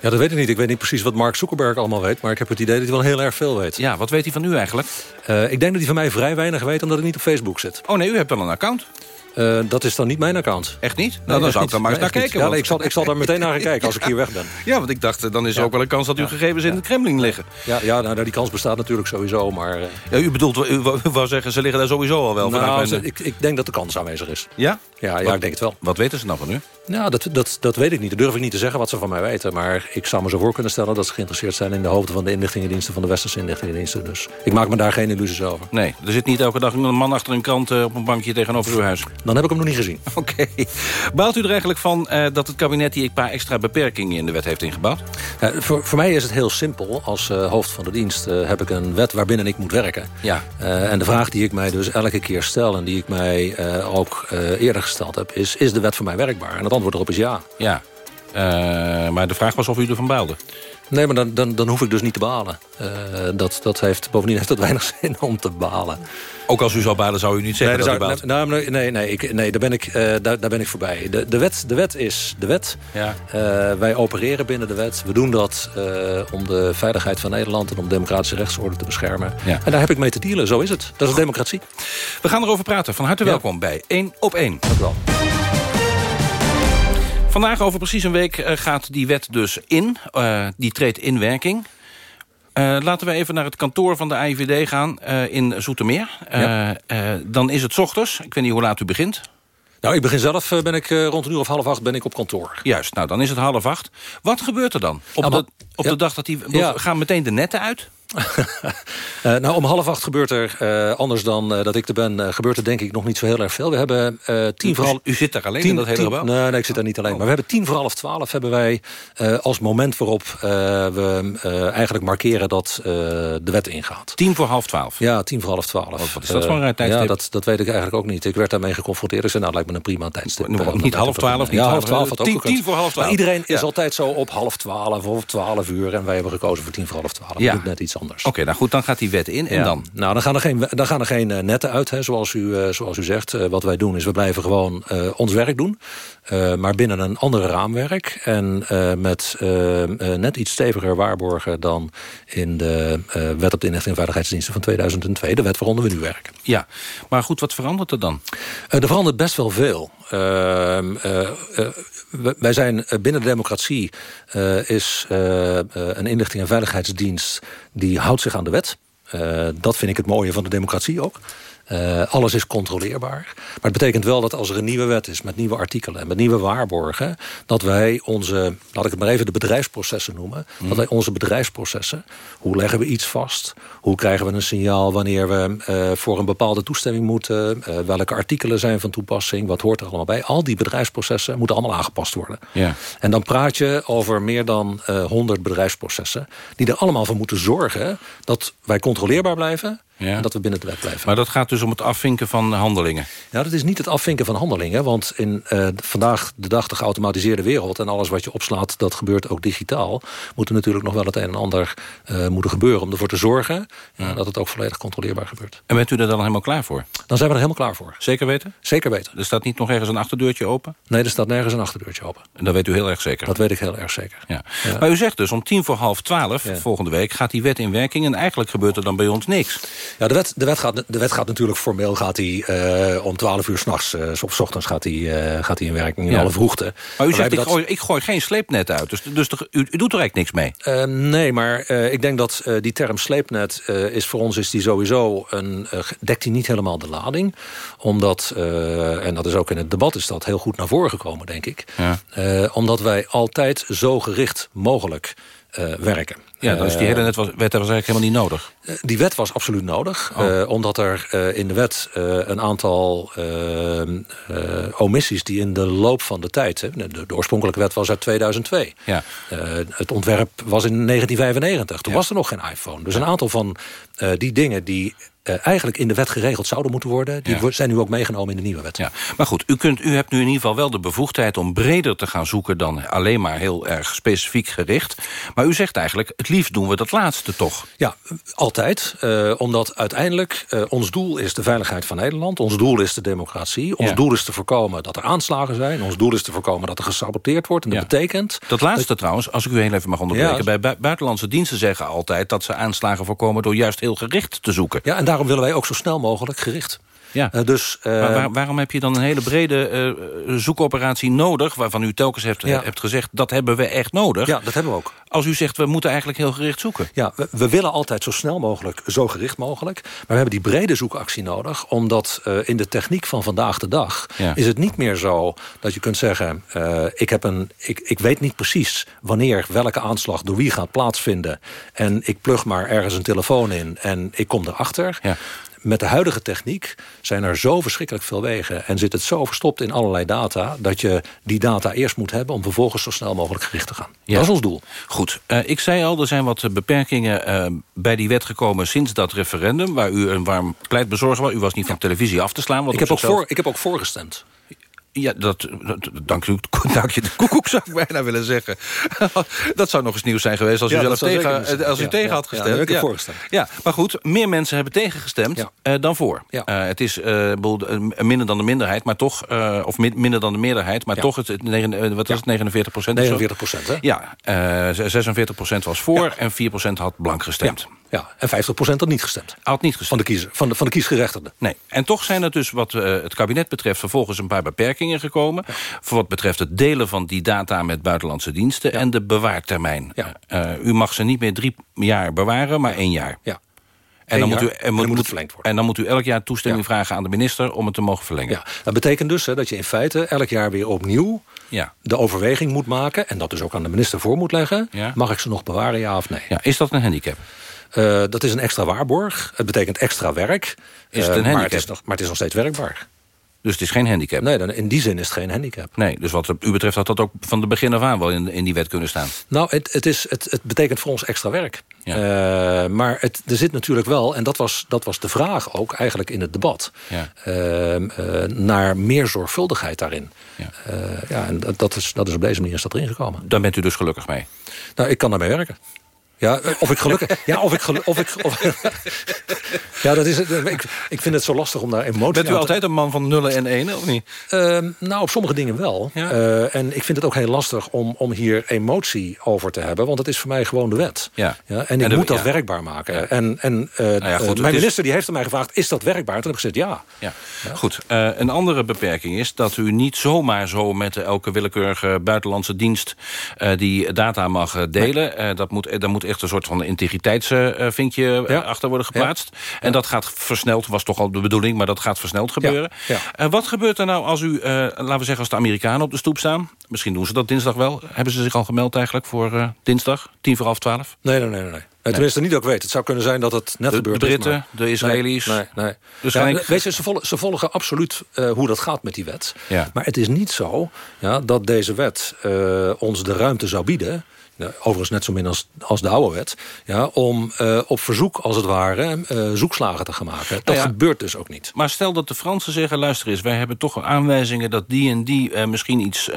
Ja, dat weet ik niet. Ik weet niet precies wat Mark Zuckerberg allemaal weet... maar ik heb het idee dat hij wel heel erg veel weet. Ja, wat weet hij van u eigenlijk? Uh, ik denk dat hij van mij vrij weinig weet... omdat ik niet op Facebook zit. Oh nee, u hebt wel een account. Uh, dat is dan niet mijn account. Echt niet? Nou, dan zou ik daar maar eens naar kijken. Ja, nee, ik, zal, ik zal daar meteen naar gaan kijken als ik hier weg ben. Ja, want ik dacht, dan is er ook wel een kans dat uw gegevens in het Kremlin liggen. Ja, ja nou, die kans bestaat natuurlijk sowieso, maar... Uh... Ja, u bedoelt, u wou zeggen, ze liggen daar sowieso al wel. Nou, ik, ik denk dat de kans aanwezig is. Ja? Ja, ja ik denk het wel. Wat weten ze nou van u? Nou, dat, dat, dat weet ik niet. Dat durf ik niet te zeggen wat ze van mij weten. Maar ik zou me zo voor kunnen stellen dat ze geïnteresseerd zijn... in de hoofden van de inlichtingendiensten van de westerse inlichtingendiensten. Dus ik maak me daar geen illusies over. Nee, er zit niet elke dag een man achter een krant uh, op een bankje tegenover uw huis. Dan heb ik hem nog niet gezien. Oké. Okay. Baalt u er eigenlijk van uh, dat het kabinet die een paar extra beperkingen in de wet heeft ingebouwd? Ja, voor, voor mij is het heel simpel. Als uh, hoofd van de dienst heb ik een wet waarbinnen ik moet werken. Ja. en de vraag die ik mij dus elke keer stel... en die ik mij ook eerder gesteld heb... is, is de wet voor mij werkbaar? En het antwoord erop is ja. Ja, uh, maar de vraag was of u ervan baalde. Nee, maar dan, dan, dan hoef ik dus niet te balen. Uh, dat, dat heeft, bovendien heeft het weinig zin om te balen. Ook als u zou balen, zou u niet zeggen nee, dat, dat u baalt? Nee, nee, nee, ik, nee daar, ben ik, uh, daar, daar ben ik voorbij. De, de, wet, de wet is de wet. Ja. Wij opereren binnen de wet. We doen dat om de veiligheid van Nederland... en om de democratische rechtsorde te beschermen. Ja. En daar heb ik mee te dealen, zo is het. Dat is democratie. We gaan erover praten. Van harte welkom bij 1 op 1. Dank u wel. Vandaag over precies een week uh, gaat die wet dus in. Uh, die treedt in werking. Uh, laten we even naar het kantoor van de AIVD gaan in Zoetermeer. Ja. dan is het ochtends. Ik weet niet hoe laat u begint. Nou, ik begin zelf, ben ik rond een uur of half acht ben ik op kantoor. Juist, nou dan is het half acht. Wat gebeurt er dan? Op, Nou, de, op ja. de dag dat die... Ja. Gaan meteen de netten uit? Uh, nou, om half acht gebeurt er, uh, anders dan uh, dat ik er ben... gebeurt er denk ik nog niet zo heel erg veel. We hebben tien voor half... U zit daar alleen tien, in dat hele gebouw? Nee, nee, ik zit daar niet alleen. Maar we hebben tien voor half twaalf hebben wij als moment waarop we eigenlijk markeren... dat de wet ingaat. Tien voor half twaalf? Ja, tien voor half twaalf. Oh, wat is dat voor een tijdstip? Ja, dat, dat weet ik eigenlijk ook niet. Ik werd daarmee geconfronteerd. Ik zei, nou, lijkt me een prima tijdstip. Niet, half twaalf? Ja, half twaalf had ook tien, voor half twaalf. Maar iedereen ja. is altijd zo op half twaalf of twaalf uur. En wij hebben gekozen voor tien voor half twaalf. Ja. Net iets anders. Oké, okay, nou goed, dan gaat die wet in. En ja. dan? Nou, dan gaan er geen, dan gaan er geen uh, netten uit, hè, zoals, u, uh, zoals u zegt. Uh, wat wij doen is, we blijven gewoon ons werk doen. Maar binnen een andere raamwerk. En met net iets steviger waarborgen dan in de wet op de inlichting en veiligheidsdiensten van 2002. De wet waaronder we nu werken. Ja, maar goed, wat verandert er dan? er verandert best wel veel. wij zijn binnen de democratie is een inlichting en veiligheidsdienst die houdt zich aan de wet. Dat vind ik het mooie van de democratie ook. Uh, alles is controleerbaar. Maar het betekent wel dat als er een nieuwe wet is... met nieuwe artikelen en met nieuwe waarborgen... dat wij onze, laat ik het maar even de bedrijfsprocessen noemen... Mm. dat wij onze bedrijfsprocessen... hoe leggen we iets vast? Hoe krijgen we een signaal wanneer we uh, voor een bepaalde toestemming moeten? Uh, welke artikelen zijn van toepassing? Wat hoort er allemaal bij? Al die bedrijfsprocessen moeten allemaal aangepast worden. En dan praat je over meer dan 100 bedrijfsprocessen... die er allemaal voor moeten zorgen dat wij controleerbaar blijven... Ja. En dat we binnen de wet blijven. Maar dat gaat dus om het afvinken van handelingen? Ja, dat is niet het afvinken van handelingen. Want in uh, vandaag de dag de geautomatiseerde wereld... en alles wat je opslaat, dat gebeurt ook digitaal... moet er natuurlijk nog wel het een en ander uh, moeten gebeuren... om ervoor te zorgen uh, dat het ook volledig controleerbaar gebeurt. En bent u er dan helemaal klaar voor? Dan zijn we er helemaal klaar voor. Zeker weten? Zeker weten. Er staat niet nog ergens een achterdeurtje open? Nee, er staat nergens een achterdeurtje open. En dat weet u heel erg zeker? Dat weet ik heel erg zeker. Ja. Ja. Maar u zegt dus om tien voor half twaalf volgende week... gaat die wet in werking en eigenlijk gebeurt er dan bij ons niks. Ja, de wet, de wet gaat, de wet gaat natuurlijk formeel gaat die, uh, om 12 uur s'nachts uh, of s ochtends gaat die, uh, gaat die in werking in ja. alle vroegte. Maar u zegt, ik, dat... gooi, ik gooi geen sleepnet uit, dus, dus de, u, u, doet er eigenlijk niks mee? nee, maar ik denk dat die term sleepnet is voor ons is die sowieso een, dekt die niet helemaal de lading. Omdat, en dat is ook in het debat is dat heel goed naar voren gekomen, denk ik. Ja. omdat wij altijd zo gericht mogelijk werken. Ja, dus die hele net was, wet was eigenlijk helemaal niet nodig. Uh, die wet was absoluut nodig. Oh. Omdat er in de wet een aantal omissies die in de loop van de tijd... Hè, de, de, oorspronkelijke wet was uit 2002. Ja. het ontwerp was in 1995. Toen ja. was er nog geen iPhone. Dus een aantal van die dingen die uh, eigenlijk in de wet geregeld zouden moeten worden... die ja. zijn nu ook meegenomen in de nieuwe wet. Ja. Maar goed, u, kunt, u hebt nu in ieder geval wel de bevoegdheid... om breder te gaan zoeken dan alleen maar heel erg specifiek gericht. Maar u zegt eigenlijk, het liefst doen we dat laatste toch? Ja, altijd. Uh, omdat uiteindelijk uh, ons doel is de veiligheid van Nederland. Ons doel is de democratie. Ons Ja. doel is te voorkomen dat er aanslagen zijn. Ons doel is te voorkomen dat er gesaboteerd wordt. En dat betekent... Dat laatste trouwens, als ik u heel even mag onderbreken... Bij bui- buitenlandse diensten zeggen altijd... dat ze aanslagen voorkomen door juist heel gericht te zoeken. Ja, en daarom willen wij ook zo snel mogelijk gericht. Ja. Uh, dus, maar waar- waarom heb je dan een hele brede uh, zoekoperatie nodig... waarvan u telkens hebt, Ja. hebt gezegd... dat hebben we echt nodig? Ja, dat hebben we ook. Als u zegt, we moeten eigenlijk heel gericht zoeken. Ja, we, we willen altijd zo snel mogelijk, zo gericht mogelijk. Maar we hebben die brede zoekactie nodig... omdat in de techniek van vandaag de dag... Ja. is het niet meer zo dat je kunt zeggen... Ik, heb een, ik, ik weet niet precies wanneer welke aanslag door wie gaat plaatsvinden... en ik plug maar ergens een telefoon in en ik kom erachter... Ja met de huidige techniek zijn er zo verschrikkelijk veel wegen... en zit het zo verstopt in allerlei data... dat je die data eerst moet hebben... om vervolgens zo snel mogelijk gericht te gaan. Ja. Dat is ons doel. Goed, uh, ik zei al, er zijn wat beperkingen uh, bij die wet gekomen... sinds dat referendum, waar u een warm pleitbezorger was. U was niet van televisie af te slaan. Wat Ik heb, ook voor, ik heb ook voorgestemd. Ja, dat, dat dank, u, dank je de koekoek zou ik bijna willen zeggen. dat zou nog eens nieuws zijn geweest als u Ja, zelf tegen, als u Ja, tegen ja, had ja, gestemd. voorgestemd. Ja, maar goed, meer mensen hebben tegengestemd Ja. eh, dan voor. Ja. Eh, het is eh, minder dan de minderheid, maar toch, of min- minder dan de meerderheid, maar Ja. toch, het, het negen- wat was het, 49 procent? 49 procent, hè? Ja, eh 46 procent was voor en 4 procent had blank gestemd. Ja, en 50 procent had niet gestemd. Had niet gestemd. Van de, kiezer, van de, van de kiesgerechtigden. Nee, en toch zijn er dus wat eh, het kabinet betreft... vervolgens een paar beperkingen gekomen. Voor wat betreft het delen van die data met buitenlandse diensten... en de bewaartermijn. Ja. Eh, u mag ze niet meer drie jaar bewaren, maar één jaar. Ja. En dan, moet u, en en moet, dan moet het moet- verlengd worden. en dan moet u elk jaar toestemming vragen aan de minister... om het te mogen verlengen. Ja, dat betekent dus hè, dat je in feite elk jaar weer opnieuw... Ja. de overweging moet maken... en dat dus ook aan de minister voor moet leggen... Ja. mag ik ze nog bewaren, ja of nee? Ja, is dat een handicap? Uh, dat is een extra waarborg. Het betekent extra werk. Is het Uh, een maar, het is nog, maar het is nog steeds werkbaar. Dus het is geen handicap? Nee, dan, in die zin is het geen handicap. Nee, dus wat u betreft had dat ook van de begin af aan... wel in, in die wet kunnen staan. Nou, het, het, is, het, het betekent voor ons extra werk. Ja. Uh, maar het, er zit natuurlijk wel, en dat was, dat was de vraag ook eigenlijk in het debat... Ja. Uh, uh, naar meer zorgvuldigheid daarin. Ja. Ja, en dat, dat, is, dat is op deze manier is dat erin gekomen. Daar bent u dus gelukkig mee? Nou, ik kan daarmee werken. Ja, of ik gelukkig... Ja, of ik... Gelu of ik of, ja, dat is het. Ik, ik vind het zo lastig om daar emotie Bent u te- altijd een man van nullen en enen, of niet? Uh, nou, op sommige dingen wel. Ja. Uh, en ik vind het ook heel lastig om, om hier emotie over te hebben. Want het is voor mij gewoon de wet. Ja. Ja, en En ik de- moet dat ja. werkbaar maken. En, en uh, goed, het mijn is- minister die heeft aan mij gevraagd... is dat werkbaar? Toen heb ik gezegd ja. Ja. Goed, een andere beperking is dat u niet zomaar zo met elke willekeurige buitenlandse dienst die data mag delen. Dat moet, daar moet echt een soort van integriteitsvinkje Ja. achter worden geplaatst. En dat gaat versneld, was toch al de bedoeling, maar dat gaat versneld gebeuren. Uh, wat gebeurt er nou als u, uh, laten we zeggen, als de Amerikanen op de stoep staan? Misschien doen ze dat dinsdag wel. Hebben ze zich al gemeld eigenlijk voor dinsdag, tien voor half twaalf? Nee, nee, nee. nee. Nee, tenminste, niet dat ik weet. Het zou kunnen zijn dat het net De, de Britten, is. de Israëli's. Nee, nee. nee. Dus Ja, weet je, ze volgen, ze volgen absoluut uh, hoe dat gaat met die wet. Ja. Maar het is niet zo ja, dat deze wet uh, ons de ruimte zou bieden... nou, overigens net zo min als, als de oude wet... Ja, om uh, op verzoek, als het ware, uh, zoekslagen te gaan maken. Dat Nou ja. gebeurt dus ook niet. Maar stel dat de Fransen zeggen, luister eens... wij hebben toch aanwijzingen dat die en die uh, misschien iets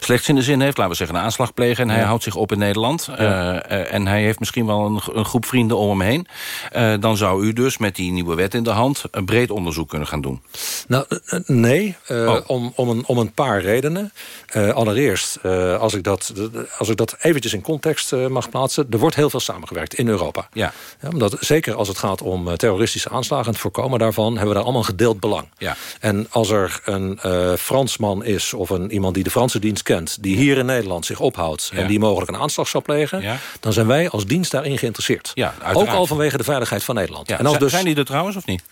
slechts in de zin heeft. Laten we zeggen een aanslag plegen en hij houdt zich op in Nederland. En hij heeft misschien wel een, een groep vrienden om hem heen. Dan zou u dus met die nieuwe wet in de hand... een breed onderzoek kunnen gaan doen. Nou, nee, Oh. om, om, een, om een paar redenen. Allereerst, als, ik dat, als ik dat eventjes in context uh, mag plaatsen... er wordt heel veel samengewerkt in Europa. Ja. Ja, omdat, zeker als het gaat om uh, terroristische aanslagen... en het voorkomen daarvan, hebben we daar allemaal een gedeeld belang. Ja. En als er een uh, Fransman is of een, iemand die de Franse dienst kent... die hier in Nederland zich ophoudt en die mogelijk een aanslag zou plegen... Dan zijn wij als dienst daarin geïnteresseerd. Ja, Ook al vanwege de veiligheid van Nederland. En als dus, Zijn die er trouwens of niet?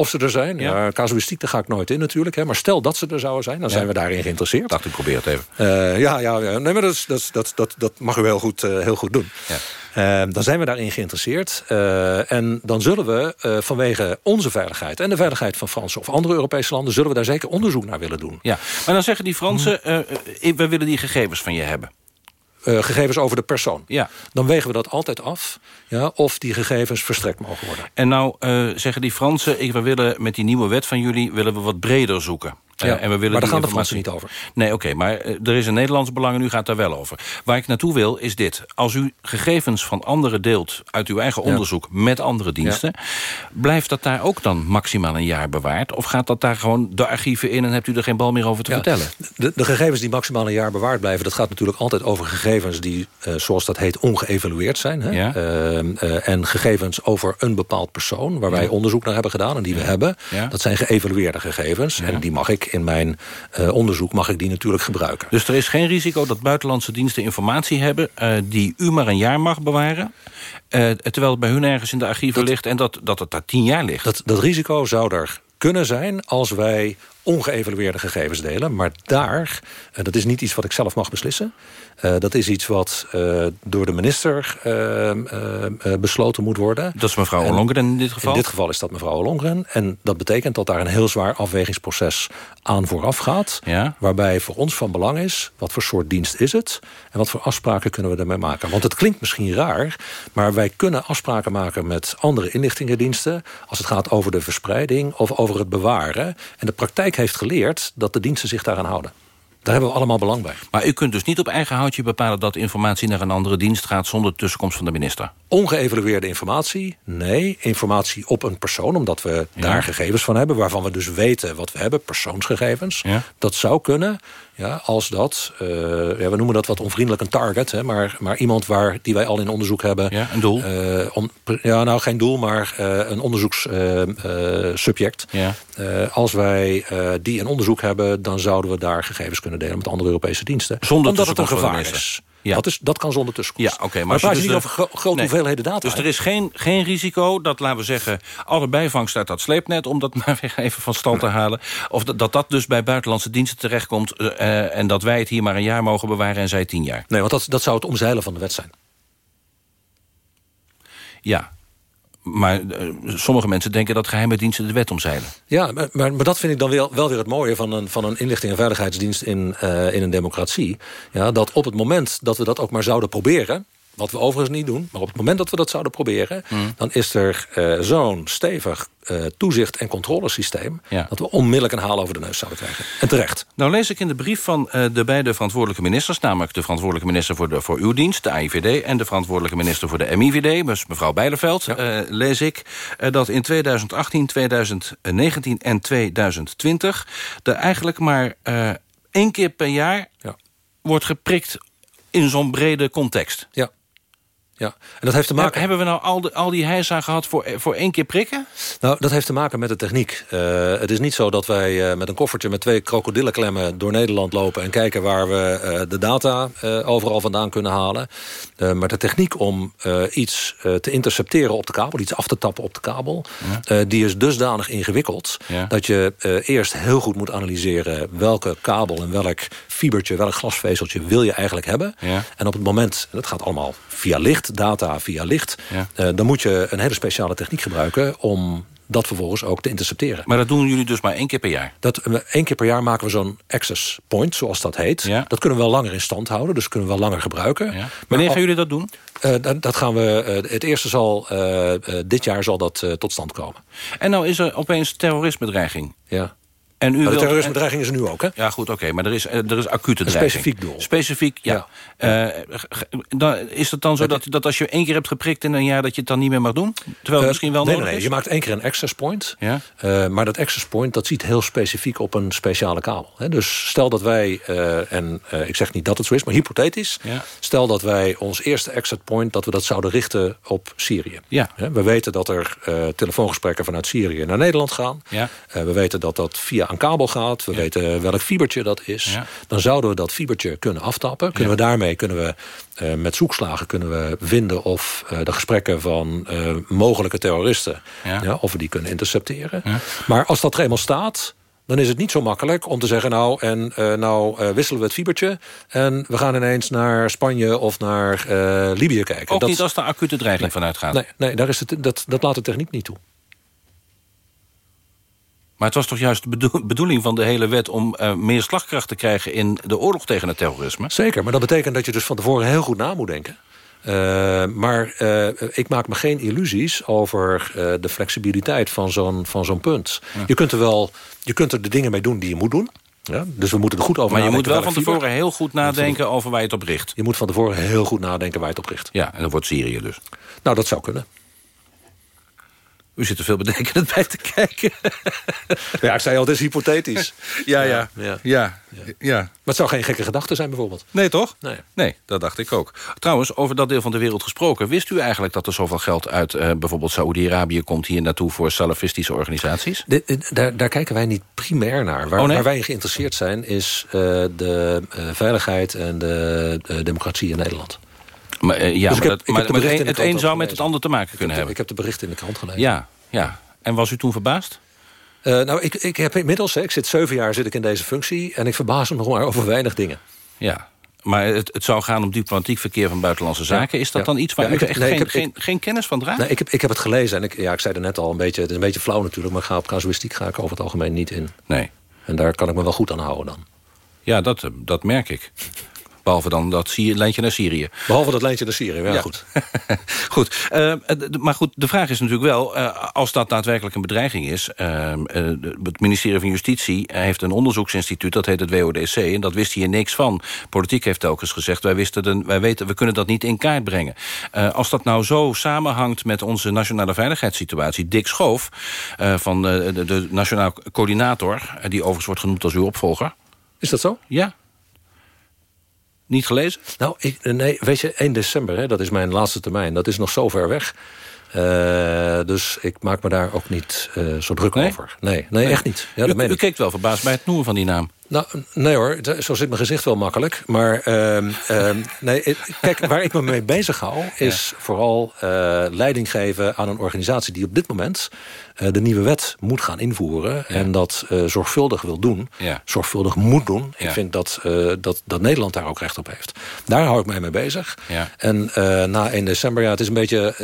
Of ze er zijn, Ja. casuïstiek, daar ga ik nooit in natuurlijk. Hè, maar stel dat ze er zouden zijn, dan Ja. zijn we daarin geïnteresseerd. dacht, ik probeer het even. Uh, ja, ja, ja. Nee, maar dat, dat, dat, dat, dat mag u heel goed, uh, heel goed doen. Ja. Uh, dan zijn we daarin geïnteresseerd. Uh, en dan zullen we vanwege onze veiligheid... en de veiligheid van Franse of andere Europese landen... zullen we daar zeker onderzoek naar willen doen. Ja, maar dan zeggen die Fransen, we willen die gegevens van je hebben. Uh, gegevens over de persoon. Ja. Dan wegen we dat altijd af ja, of die gegevens verstrekt mogen worden. En nou uh, zeggen die Fransen, ik, we willen met die nieuwe wet van jullie... willen we wat breder zoeken. Eh, Ja, en we willen maar daar gaan de Fransen niet over. Nee, oké, maar eh, er is een Nederlands belang en u gaat daar wel over. Waar ik naartoe wil is dit. Als u gegevens van anderen deelt uit uw eigen Ja. onderzoek... met andere diensten, blijft dat daar ook dan maximaal een jaar bewaard? Of gaat dat daar gewoon de archieven in... en hebt u er geen bal meer over te vertellen? De, de gegevens die maximaal een jaar bewaard blijven... dat gaat natuurlijk altijd over gegevens die, eh, zoals dat heet, ongeëvalueerd zijn. Hè? Ja. Ehm, eh, en gegevens over een bepaald persoon... waar wij onderzoek naar hebben gedaan en die we hebben. Dat zijn geëvalueerde gegevens. En die mag ik in mijn eh, onderzoek mag ik die natuurlijk gebruiken. Dus er is geen risico dat buitenlandse diensten informatie hebben... eh, die u maar een jaar mag bewaren... eh, terwijl het bij hun ergens in de archieven ligt... en dat, dat het daar tien jaar ligt. Dat, dat risico zou er kunnen zijn als wij ongeëvalueerde gegevens delen. Maar daar, dat is niet iets wat ik zelf mag beslissen... eh, dat is iets wat eh, door de minister eh, eh, besloten moet worden. Dat is mevrouw En Ollongren in dit geval? In dit geval is dat mevrouw Ollongren. En dat betekent dat daar een heel zwaar afwegingsproces aan vooraf gaat. Ja. Waarbij voor ons van belang is, wat voor soort dienst is het? En wat voor afspraken kunnen we ermee maken? Want het klinkt misschien raar, maar wij kunnen afspraken maken met andere inlichtingendiensten... als het gaat over de verspreiding of over het bewaren. En de praktijk heeft geleerd dat de diensten zich daaraan houden. Daar hebben we allemaal belang bij. Maar u kunt dus niet op eigen houtje bepalen... dat informatie naar een andere dienst gaat zonder tussenkomst van de minister? Ongeëvalueerde informatie? Nee. Informatie op een persoon, omdat we daar gegevens van hebben... waarvan we dus weten wat we hebben, persoonsgegevens. Dat zou kunnen, ja, als dat... eh, ja, we noemen dat wat onvriendelijk een target... Hè, maar, maar iemand waar, die wij al in onderzoek hebben... Ja, een doel? eh, om, ja, nou, geen doel, maar eh, een onderzoekssubject. Ja. Als wij die in onderzoek hebben... dan zouden we daar gegevens kunnen delen met andere Europese diensten. Zonder omdat het een gevaar is. Ja. Dat, is, dat kan zonder tussenkomst. Ja, oké. maar maar je niet dus over grote Nee. hoeveelheden data. Dus er is geen, geen risico dat, laten we zeggen... alle bijvangst uit dat sleepnet, om dat maar weer even van stal te halen... of dat dat, dat dus bij buitenlandse diensten terechtkomt... eh, en dat wij het hier maar een jaar mogen bewaren en zij tien jaar. Nee, want dat, dat zou het omzeilen van de wet zijn. Ja, maar eh, sommige mensen denken dat geheime diensten de wet omzeilen. Ja, maar, maar, dat vind ik dan wel, wel weer het mooie van een, van een inlichting- en veiligheidsdienst in, eh, in een democratie. Ja, dat op het moment dat we dat ook maar zouden proberen, wat we overigens niet doen, maar op het moment dat we dat zouden proberen, dan is er eh, zo'n stevig eh, toezicht- en controlesysteem Ja. dat we onmiddellijk een haal over de neus zouden krijgen. En terecht. Nou lees ik in de brief van eh, de beide verantwoordelijke ministers... namelijk de verantwoordelijke minister voor, de, voor uw dienst, de AIVD... en de verantwoordelijke minister voor de MIVD, dus mevrouw Bijleveld... lees ik dat in 2018, 2019 en 2020... er eigenlijk maar één keer per jaar wordt geprikt in zo'n brede context. Ja. Ja, en dat heeft te maken... Hebben we nou al, de, al die heisa gehad voor, voor één keer prikken? Nou, dat heeft te maken met de techniek. Eh, het is niet zo dat wij eh, met een koffertje met twee krokodillenklemmen door Nederland lopen... en kijken waar we eh, de data eh, overal vandaan kunnen halen. Eh, maar de techniek om eh, iets eh, te intercepteren op de kabel... iets af te tappen op de kabel... eh, die is dusdanig ingewikkeld... Ja. dat je eh, eerst heel goed moet analyseren... welke kabel en welk fibertje, welk glasvezeltje wil je eigenlijk hebben. Ja. En op het moment, en dat gaat allemaal via licht, data via licht... Ja. eh, dan moet je een hele speciale techniek gebruiken... om dat vervolgens ook te intercepteren. Maar dat doen jullie dus maar één keer per jaar? Dat, we- één keer per jaar maken we zo'n access point, zoals dat heet. Dat kunnen we wel langer in stand houden, dus kunnen we wel langer gebruiken. Wanneer gaan jullie dat doen? Eh, dat, dat gaan we, eh, het eerste zal, eh, eh, dit jaar zal dat eh, tot stand komen. En nou is er opeens terrorisme-dreiging. Ja. En u Maar de terrorisme-dreiging is er nu ook, hè? Ja, goed, oké, maar er is, er is acute Een dreiging. specifiek doel. Specifiek, ja. Eh, dan, is het dan zo dat, dat als je één keer hebt geprikt in een jaar... dat je het dan niet meer mag doen? Terwijl het Eh, misschien wel nee, nodig nee, nee, is? Je maakt één keer een access point. Ja? Eh, maar dat access point dat ziet heel specifiek op een speciale kabel. Hè. Dus stel dat wij, eh, en eh, ik zeg niet dat het zo is, maar hypothetisch... Ja. stel dat wij ons eerste exit point... dat we dat zouden richten op Syrië. Ja. We weten dat er eh, telefoongesprekken vanuit Syrië naar Nederland gaan. Ja. Eh, we weten dat dat via een kabel gaat. We weten welk fibertje dat is. Ja. Dan zouden we dat fibertje kunnen aftappen. Kunnen we daarmee kunnen we, eh, met zoekslagen kunnen we vinden... of eh, de gesprekken van eh, mogelijke terroristen... Of we die kunnen intercepteren. Maar als dat er eenmaal staat... dan is het niet zo makkelijk om te zeggen... nou, en eh, nou wisselen we het fibertje... en we gaan ineens naar Spanje of naar Libië kijken. Ook Dat- niet als er acute dreiging vanuit gaat. Nee, nee daar is het, dat, dat laat de techniek niet toe. Maar het was toch juist de bedoel- bedoeling van de hele wet... om eh, meer slagkracht te krijgen in de oorlog tegen het terrorisme? Zeker, maar dat betekent dat je dus van tevoren heel goed na moet denken. Eh, maar eh, ik maak me geen illusies over de flexibiliteit van zo'n punt. Je, kunt er wel, je kunt er de dingen mee doen die je moet doen. Ja? Dus we moeten er goed over Maar je moet nadenken wel van tevoren heel goed nadenken over waar je het op richt. Je moet van tevoren heel goed nadenken waar je het op richt. Ja, en dat wordt Syrië dus. Nou, dat zou kunnen. U zit er veel bedenkend bij te kijken. Ja, ik zei al, het is hypothetisch. Ja, ja. ja. ja. ja. Maar het zou geen gekke gedachte zijn bijvoorbeeld. Nee, toch? Nee. Nee, dat dacht ik ook. Trouwens, over dat deel van de wereld gesproken... wist u eigenlijk dat er zoveel geld uit eh, bijvoorbeeld Saoedi-Arabië... komt hier naartoe voor salafistische organisaties? Dit- dit- daar, daar kijken wij niet primair naar. Waar, Oh, nee? waar wij in geïnteresseerd zijn is eh, de eh, veiligheid en de democratie in Nederland. Maar, eh, ja, Dus maar, heb- dat- het een, het krant een zou met het ander te maken kunnen hebben. ik heb de berichten in de krant gelezen. Ja, ja. En was u toen verbaasd? Eh, nou, ik, ik heb inmiddels, hè, ik zit zeven jaar zit ik in deze functie... en ik verbaas me nog maar over weinig dingen. Ja. Maar het, het zou gaan om diplomatiek verkeer van buitenlandse zaken. Is dat Ja. dan iets waar Ja, u ik heb- echt nee, ik geen, heb- geen, geen kennis van draagt? Nee, ik, heb, ik heb het gelezen en ik, ja, ik zei er net al een beetje... het is een beetje flauw natuurlijk, maar ga op casuïstiek ga ik over het algemeen niet in. Nee. En daar kan ik me wel goed aan houden dan. Ja, dat, eh, dat merk ik. Behalve dan dat lijntje naar Syrië. Behalve dat lijntje naar Syrië, ja, Ja. goed. Goed, eh, maar goed, de vraag is natuurlijk wel... eh, als dat daadwerkelijk een bedreiging is... eh, eh, het ministerie van Justitie heeft een onderzoeksinstituut... dat heet het WODC, en dat wist hier niks van. Politiek heeft telkens gezegd... wij, wisten de, wij weten, we kunnen dat niet in kaart brengen. Als dat nou zo samenhangt met onze nationale veiligheidssituatie... Dick Schoof, van de, de nationaal coördinator... die overigens wordt genoemd als uw opvolger... Is dat zo? Ja. Niet gelezen? Nou, ik, nee, weet je, 1 december, hè, dat is mijn laatste termijn. Dat is nog zo ver weg. Eh, dus ik maak me daar ook niet eh, zo druk over. Nee, nee, echt niet. Ja, u, meen u keek wel verbaasd bij het noemen van die naam. Nou, nee hoor, zo zit mijn gezicht wel makkelijk. Maar ehm, ehm, nee, kijk, waar ik me mee bezig hou... is vooral eh, leiding geven aan een organisatie die op dit moment... eh, de nieuwe wet moet gaan invoeren. En dat eh, zorgvuldig wil doen. Ja. Zorgvuldig moet doen. Ja. Ik vind dat, eh, dat, dat Nederland daar ook recht op heeft. Daar hou ik mij mee bezig. En na 1 december, ja, het is een beetje,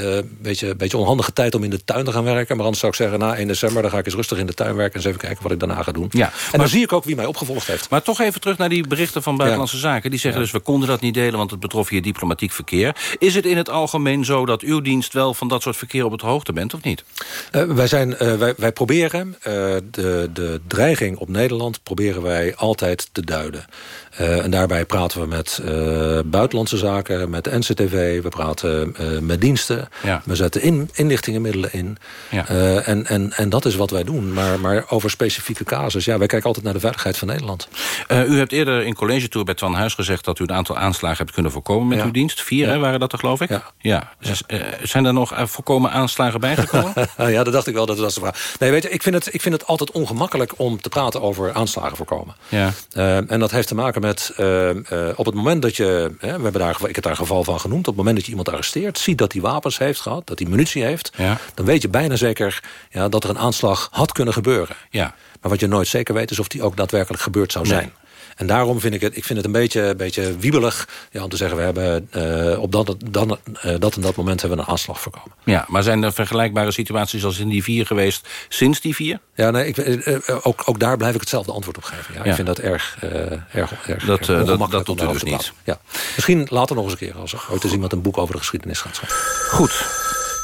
beetje, beetje onhandige tijd om in de tuin te gaan werken. Maar anders zou ik zeggen, na 1 december, dan ga ik eens rustig in de tuin werken. En eens even kijken wat ik daarna ga doen. Ja, en maar- dan zie ik ook wie mij opgevolgd heeft. Maar toch even terug naar die berichten van Buitenlandse Zaken. Die zeggen dus, we konden dat niet delen, want het betrof hier diplomatiek verkeer. Is het in het algemeen zo dat uw dienst wel van dat soort verkeer op het hoogte bent, of niet? Wij, zijn, eh, wij, wij proberen eh, de, de dreiging op Nederland proberen wij altijd te duiden. Eh, en daarbij praten we met buitenlandse zaken, met de NCTV. We praten met diensten. Ja. We zetten in, inlichtingenmiddelen in. Ja. En, en, en dat is wat wij doen. Maar, maar over specifieke casus, ja, wij kijken altijd naar de veiligheid van Nederland. U hebt eerder in college tour bij Twan Huis gezegd... dat u een aantal aanslagen hebt kunnen voorkomen met Ja. uw dienst. Vier, hè, waren dat er, geloof ik? Ja. ja. Dus, zijn er nog voorkomen aanslagen bijgekomen? ja, dat dacht ik wel, dat was de vraag. Nee, weet je, ik vind, het, ik vind het altijd ongemakkelijk om te praten over aanslagen voorkomen. ja. Uh, en dat heeft te maken met uh, uh, op het moment dat je, we hebben daar, ik heb daar een geval van genoemd, op het moment dat je iemand arresteert, ziet dat hij wapens heeft gehad, dat hij munitie heeft, Ja. dan weet je bijna zeker ja, dat er een aanslag had kunnen gebeuren. Ja. Maar wat je nooit zeker weet is of die ook daadwerkelijk gebeurd zou zijn. En daarom vind ik het, ik vind het een beetje, beetje wiebelig ja, om te zeggen... we hebben uh, op dat, dan, uh, dat en dat moment hebben we een aanslag voorkomen. Ja, maar zijn er vergelijkbare situaties als in die vier geweest sinds die vier? Ja, nee, ik, uh, ook, ook daar blijf ik hetzelfde antwoord op geven. Ja, Ja. Ik vind dat erg, erg, erg Dat, erg eh, dat- dat doet u dus niet. Ja. Misschien later nog eens een keer als er ooit eens iemand een boek over de geschiedenis gaat schrijven. Goed.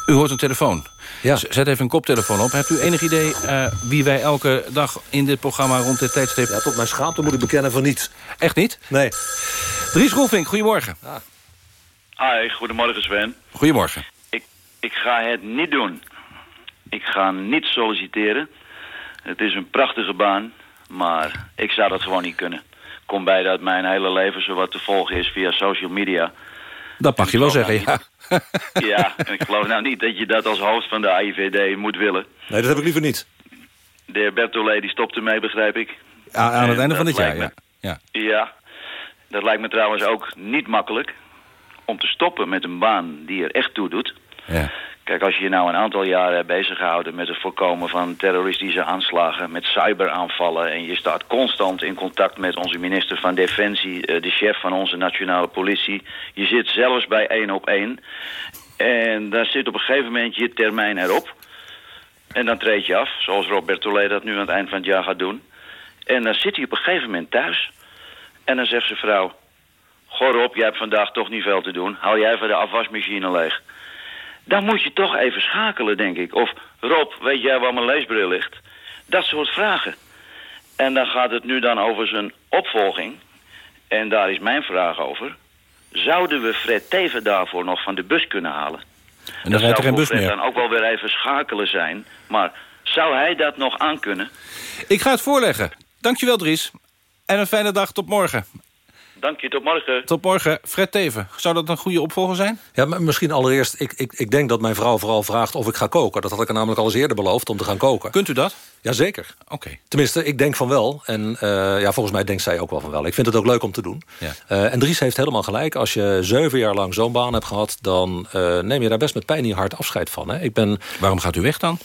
U hoort een telefoon. Ja. Zet even een koptelefoon op. Hebt u enig idee eh, wie wij elke dag in dit programma rond dit tijdstip... Ja, tot mijn schaamte moet ik bekennen van niet. Echt niet? Nee. Dries Roelvink, goedemorgen. Hi, goedemorgen Sven. Goedemorgen. Ik, ik ga het niet doen. Ik ga niet solliciteren. Het is een prachtige baan, maar ik zou dat gewoon niet kunnen. Kom bij dat mijn hele leven zowat te volgen is via social media. Dat mag je wel zeggen, ja. Ja, en ik geloof nou niet dat je dat als hoofd van de AIVD moet willen. Nee, dat heb ik liever niet. De heer Bertolet die stopte mee, begrijp ik. Aan, aan het En einde van dit jaar, ja. ja. Ja, dat lijkt me trouwens ook niet makkelijk om te stoppen met een baan die er echt toe doet. Ja. Kijk, als je je nou een aantal jaren hebt bezig gehouden met het voorkomen van terroristische aanslagen, met cyberaanvallen en je staat constant in contact met onze minister van Defensie, eh, de chef van onze nationale politie. Je zit zelfs bij één op één en daar zit op een gegeven moment je termijn erop. En dan treed je af, zoals Rob Bertolet dat nu aan het eind van het jaar gaat doen. En dan zit hij op een gegeven moment thuis. En dan zegt zijn vrouw... Goh Rob, jij hebt vandaag toch niet veel te doen. Haal jij even de afwasmachine leeg. Dan moet je toch even schakelen, denk ik. Of Rob, weet jij waar mijn leesbril ligt? Dat soort vragen. En dan gaat het nu dan over zijn opvolging. En daar is mijn vraag over. Zouden we Fred Teven daarvoor nog van de bus kunnen halen? En dan rijdt er geen bus meer. dan ook wel weer even schakelen zijn. Maar zou hij dat nog aankunnen? Ik ga het voorleggen. Dankjewel, Dries. En een fijne dag. Tot morgen. Dank je, tot morgen. Tot morgen. Fred Teven. Zou dat een goede opvolger zijn? Ja, maar misschien allereerst, ik, ik, ik denk dat mijn vrouw vooral vraagt of ik ga koken. Dat had ik haar namelijk al eens eerder beloofd om te gaan koken. Kunt u dat? Jazeker. Oké. Tenminste, ik denk van wel. En eh, ja, volgens mij denkt zij ook wel van wel. Ik vind het ook leuk om te doen. Ja. Eh, en Dries heeft helemaal gelijk. Als je zeven jaar lang zo'n baan hebt gehad... dan eh, neem je daar best met pijn in je hart afscheid van. Hè? Ik ben, Waarom gaat u weg dan?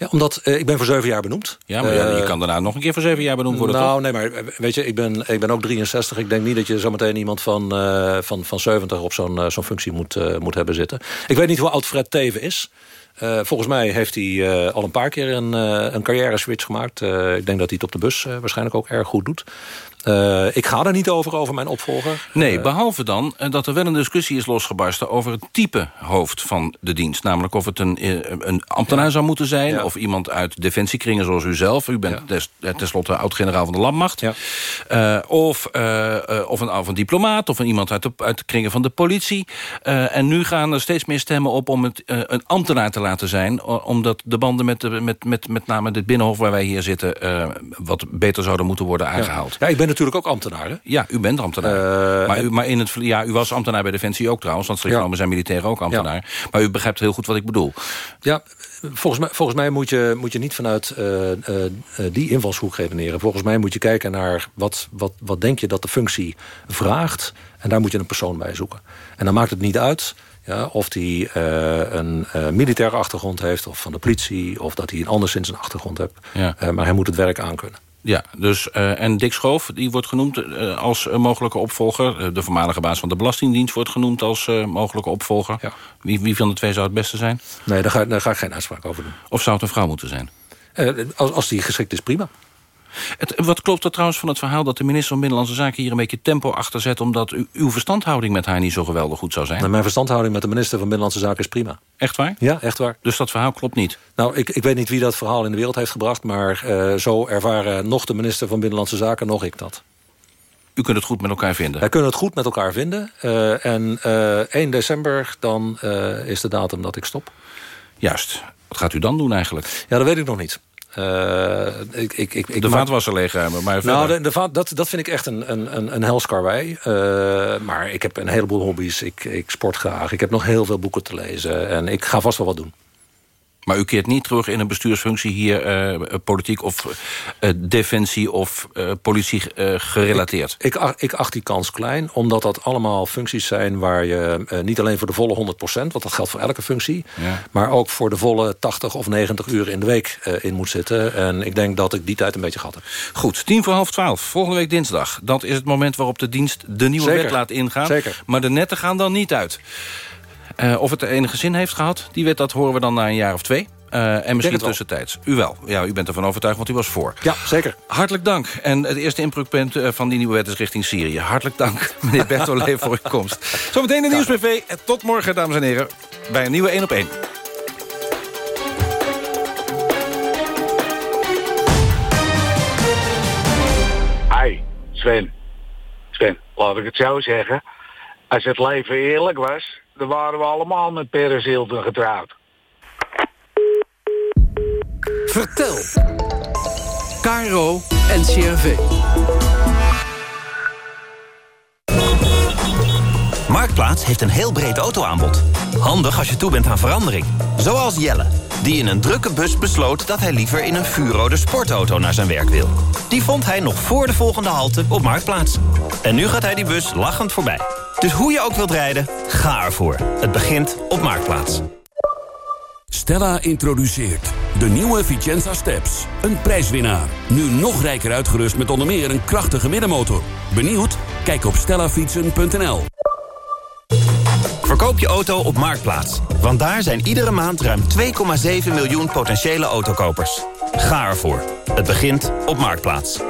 Ja, omdat eh, ik ben voor zeven jaar benoemd. Ja, maar ja, Eh, je kan daarna nog een keer voor zeven jaar benoemd worden, nou, toch? nee, maar eh, weet je, ik ben, ik ben ook 63. Ik denk niet dat je zometeen iemand van, van, van 70 op zo'n zo'n functie moet, moet hebben zitten. Ik weet niet hoe oud Fred Teven is. Eh, volgens mij heeft hij eh, al een paar keer een, eh, een carrière switch gemaakt. Ik denk dat hij het op de bus waarschijnlijk ook erg goed doet. Ik ga er niet over, over mijn opvolger. Nee, behalve dan dat er wel een discussie is losgebarsten... over het type hoofd van de dienst. Namelijk of het een, een ambtenaar zou moeten zijn... Ja. of iemand uit defensiekringen zoals u zelf. U bent des- tenslotte oud-generaal van de landmacht. Of, of, een, of een diplomaat, of een iemand uit de, uit de kringen van de politie. En nu gaan er steeds meer stemmen op om het een ambtenaar te laten zijn... o- omdat de banden met, de, met, met, met name dit binnenhof waar wij hier zitten... eh, wat beter zouden moeten worden aangehaald. Ja, ik ben natuurlijk ook ambtenaar. Hè? Ja, u bent ambtenaar. Eh, maar, u, maar in het, ja, u was ambtenaar bij Defensie ook trouwens. Want strikt Ja. zijn militairen ook ambtenaar. Maar u begrijpt heel goed wat ik bedoel. Ja, volgens mij, volgens mij moet, je, moet je niet vanuit eh, die invalshoek redeneren. Volgens mij moet je kijken naar wat, wat, wat denk je dat de functie vraagt. En daar moet je een persoon bij zoeken. En dan maakt het niet uit ja, of hij eh, een eh, militaire achtergrond heeft... of van de politie, of dat hij een anderszins een achtergrond heeft. Ja. Eh, maar hij moet het werk aankunnen. Ja, dus, en Dick Schoof die wordt genoemd als mogelijke opvolger. De voormalige baas van de Belastingdienst wordt genoemd als mogelijke opvolger. Wie, wie van de twee zou het beste zijn? Nee, daar ga, daar ga ik geen uitspraak over doen. Of zou het een vrouw moeten zijn? Als, als die geschikt is, prima. Het, wat klopt er trouwens van het verhaal dat de minister van Binnenlandse Zaken... hier een beetje tempo achter zet... omdat u, uw verstandhouding met haar niet zo geweldig goed zou zijn? En mijn verstandhouding met de minister van Binnenlandse Zaken is prima. Echt waar? Ja, echt waar. Dus dat verhaal klopt niet? Nou, ik, ik weet niet wie dat verhaal in de wereld heeft gebracht... maar eh, zo ervaren nog de minister van Binnenlandse Zaken, nog ik dat. U kunt het goed met elkaar vinden? Wij kunnen het goed met elkaar vinden. Eh, en eh 1 december, dan is de datum dat ik stop. Juist. Wat gaat u dan doen eigenlijk? Ja, dat weet ik nog niet. Eh, ik, ik, ik, de vaatwasser leegruimen, maar Nou, de, de vaat, dat, dat vind ik echt een, een, een, een helskarwei. Eh, maar ik heb een heleboel hobby's. Ik, ik sport graag. Ik heb nog heel veel boeken te lezen. En ik ga vast wel wat doen. Maar u keert niet terug in een bestuursfunctie hier... eh, politiek of eh, defensie of eh, politie gerelateerd? Ik, ik acht die kans klein, omdat dat allemaal functies zijn... waar je niet alleen voor de volle 100% want dat geldt voor elke functie... Ja. maar ook voor de volle 80 of 90 uur in de week in moet zitten. En ik denk dat ik die tijd een beetje gehad heb. Goed, tien voor half twaalf, volgende week dinsdag. Dat is het moment waarop de dienst de nieuwe Zeker. wet laat ingaan. Zeker. Maar de netten gaan dan niet uit. Eh, of het er enige zin heeft gehad, die wet, dat horen we dan na een jaar of twee. Eh, en misschien tussentijds. U wel. Ja, u bent ervan overtuigd, want u was voor. Ja, zeker. Hartelijk dank. En het eerste inbreukpunt eh, van die nieuwe wet is richting Syrië. Hartelijk dank, meneer Bertollet, voor uw komst. Zometeen de Nieuwsbv. En Tot morgen, dames en heren, bij een nieuwe 1 op 1. Hi, Sven. Sven, laat ik het zo zeggen. Als het leven eerlijk was, dan waren we allemaal met Paris Hilton getrouwd. Vertel. Caro en CRV. Marktplaats heeft een heel breed autoaanbod. Handig als je toe bent aan verandering. Zoals Jelle, die in een drukke bus besloot... dat hij liever in een vuurrode sportauto naar zijn werk wil. Die vond hij nog voor de volgende halte op Marktplaats. En nu gaat hij die bus lachend voorbij. Dus hoe je ook wilt rijden, ga ervoor. Het begint op Marktplaats. Stella introduceert de nieuwe Vicenza Steps. Een prijswinnaar. Nu nog rijker uitgerust met onder meer een krachtige middenmotor. Benieuwd? Kijk op stellafietsen.nl. Verkoop je auto op Marktplaats. Want daar zijn iedere maand ruim 2,7 miljoen potentiële autokopers. Ga ervoor. Het begint op Marktplaats.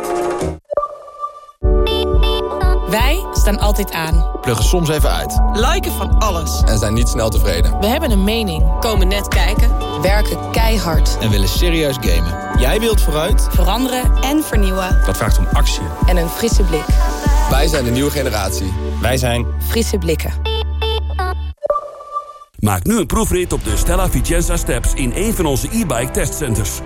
Wij staan altijd aan. Pluggen soms even uit. Liken van alles. En zijn niet snel tevreden. We hebben een mening. Komen net kijken. Werken keihard. En willen serieus gamen. Jij wilt vooruit. Veranderen en vernieuwen. Dat vraagt om actie. En een frisse blik. Wij zijn de nieuwe generatie. Wij zijn... Frisse blikken. Maak nu een proefrit op de Stella Vicenza Steps in een van onze e-bike testcenters.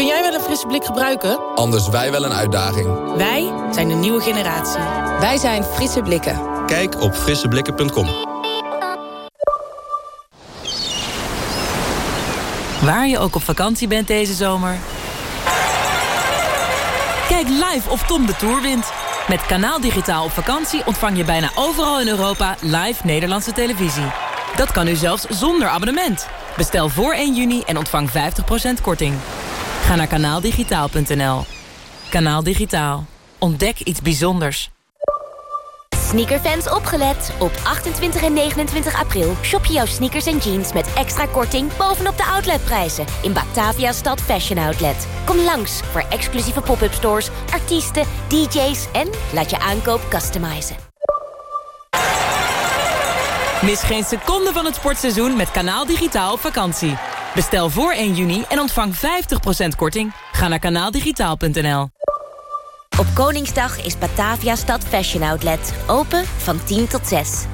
Kun jij wel een frisse blik gebruiken? Anders wij wel een uitdaging. Wij zijn de nieuwe generatie. Wij zijn Frisse Blikken. Kijk op frisseblikken.com. Waar je ook op vakantie bent deze zomer. Kijk live of Tom de Tour wint. Met Kanaal Digitaal op vakantie ontvang je bijna overal in Europa live Nederlandse televisie. Dat kan nu zelfs zonder abonnement. Bestel voor 1 juni en ontvang 50% korting. Ga naar kanaaldigitaal.nl. Kanaal Digitaal. Ontdek iets bijzonders. Sneakerfans opgelet. Op 28 en 29 april shop je jouw sneakers en jeans met extra korting bovenop de outletprijzen in Batavia Stad Fashion Outlet. Kom langs voor exclusieve pop-up stores, artiesten, DJ's en laat je aankoop customizen. Mis geen seconde van het sportseizoen met Kanaal Digitaal op vakantie. Bestel voor 1 juni en ontvang 50% korting. Ga naar kanaaldigitaal.nl. Op Koningsdag is Batavia Stad Fashion Outlet open van 10 tot 6.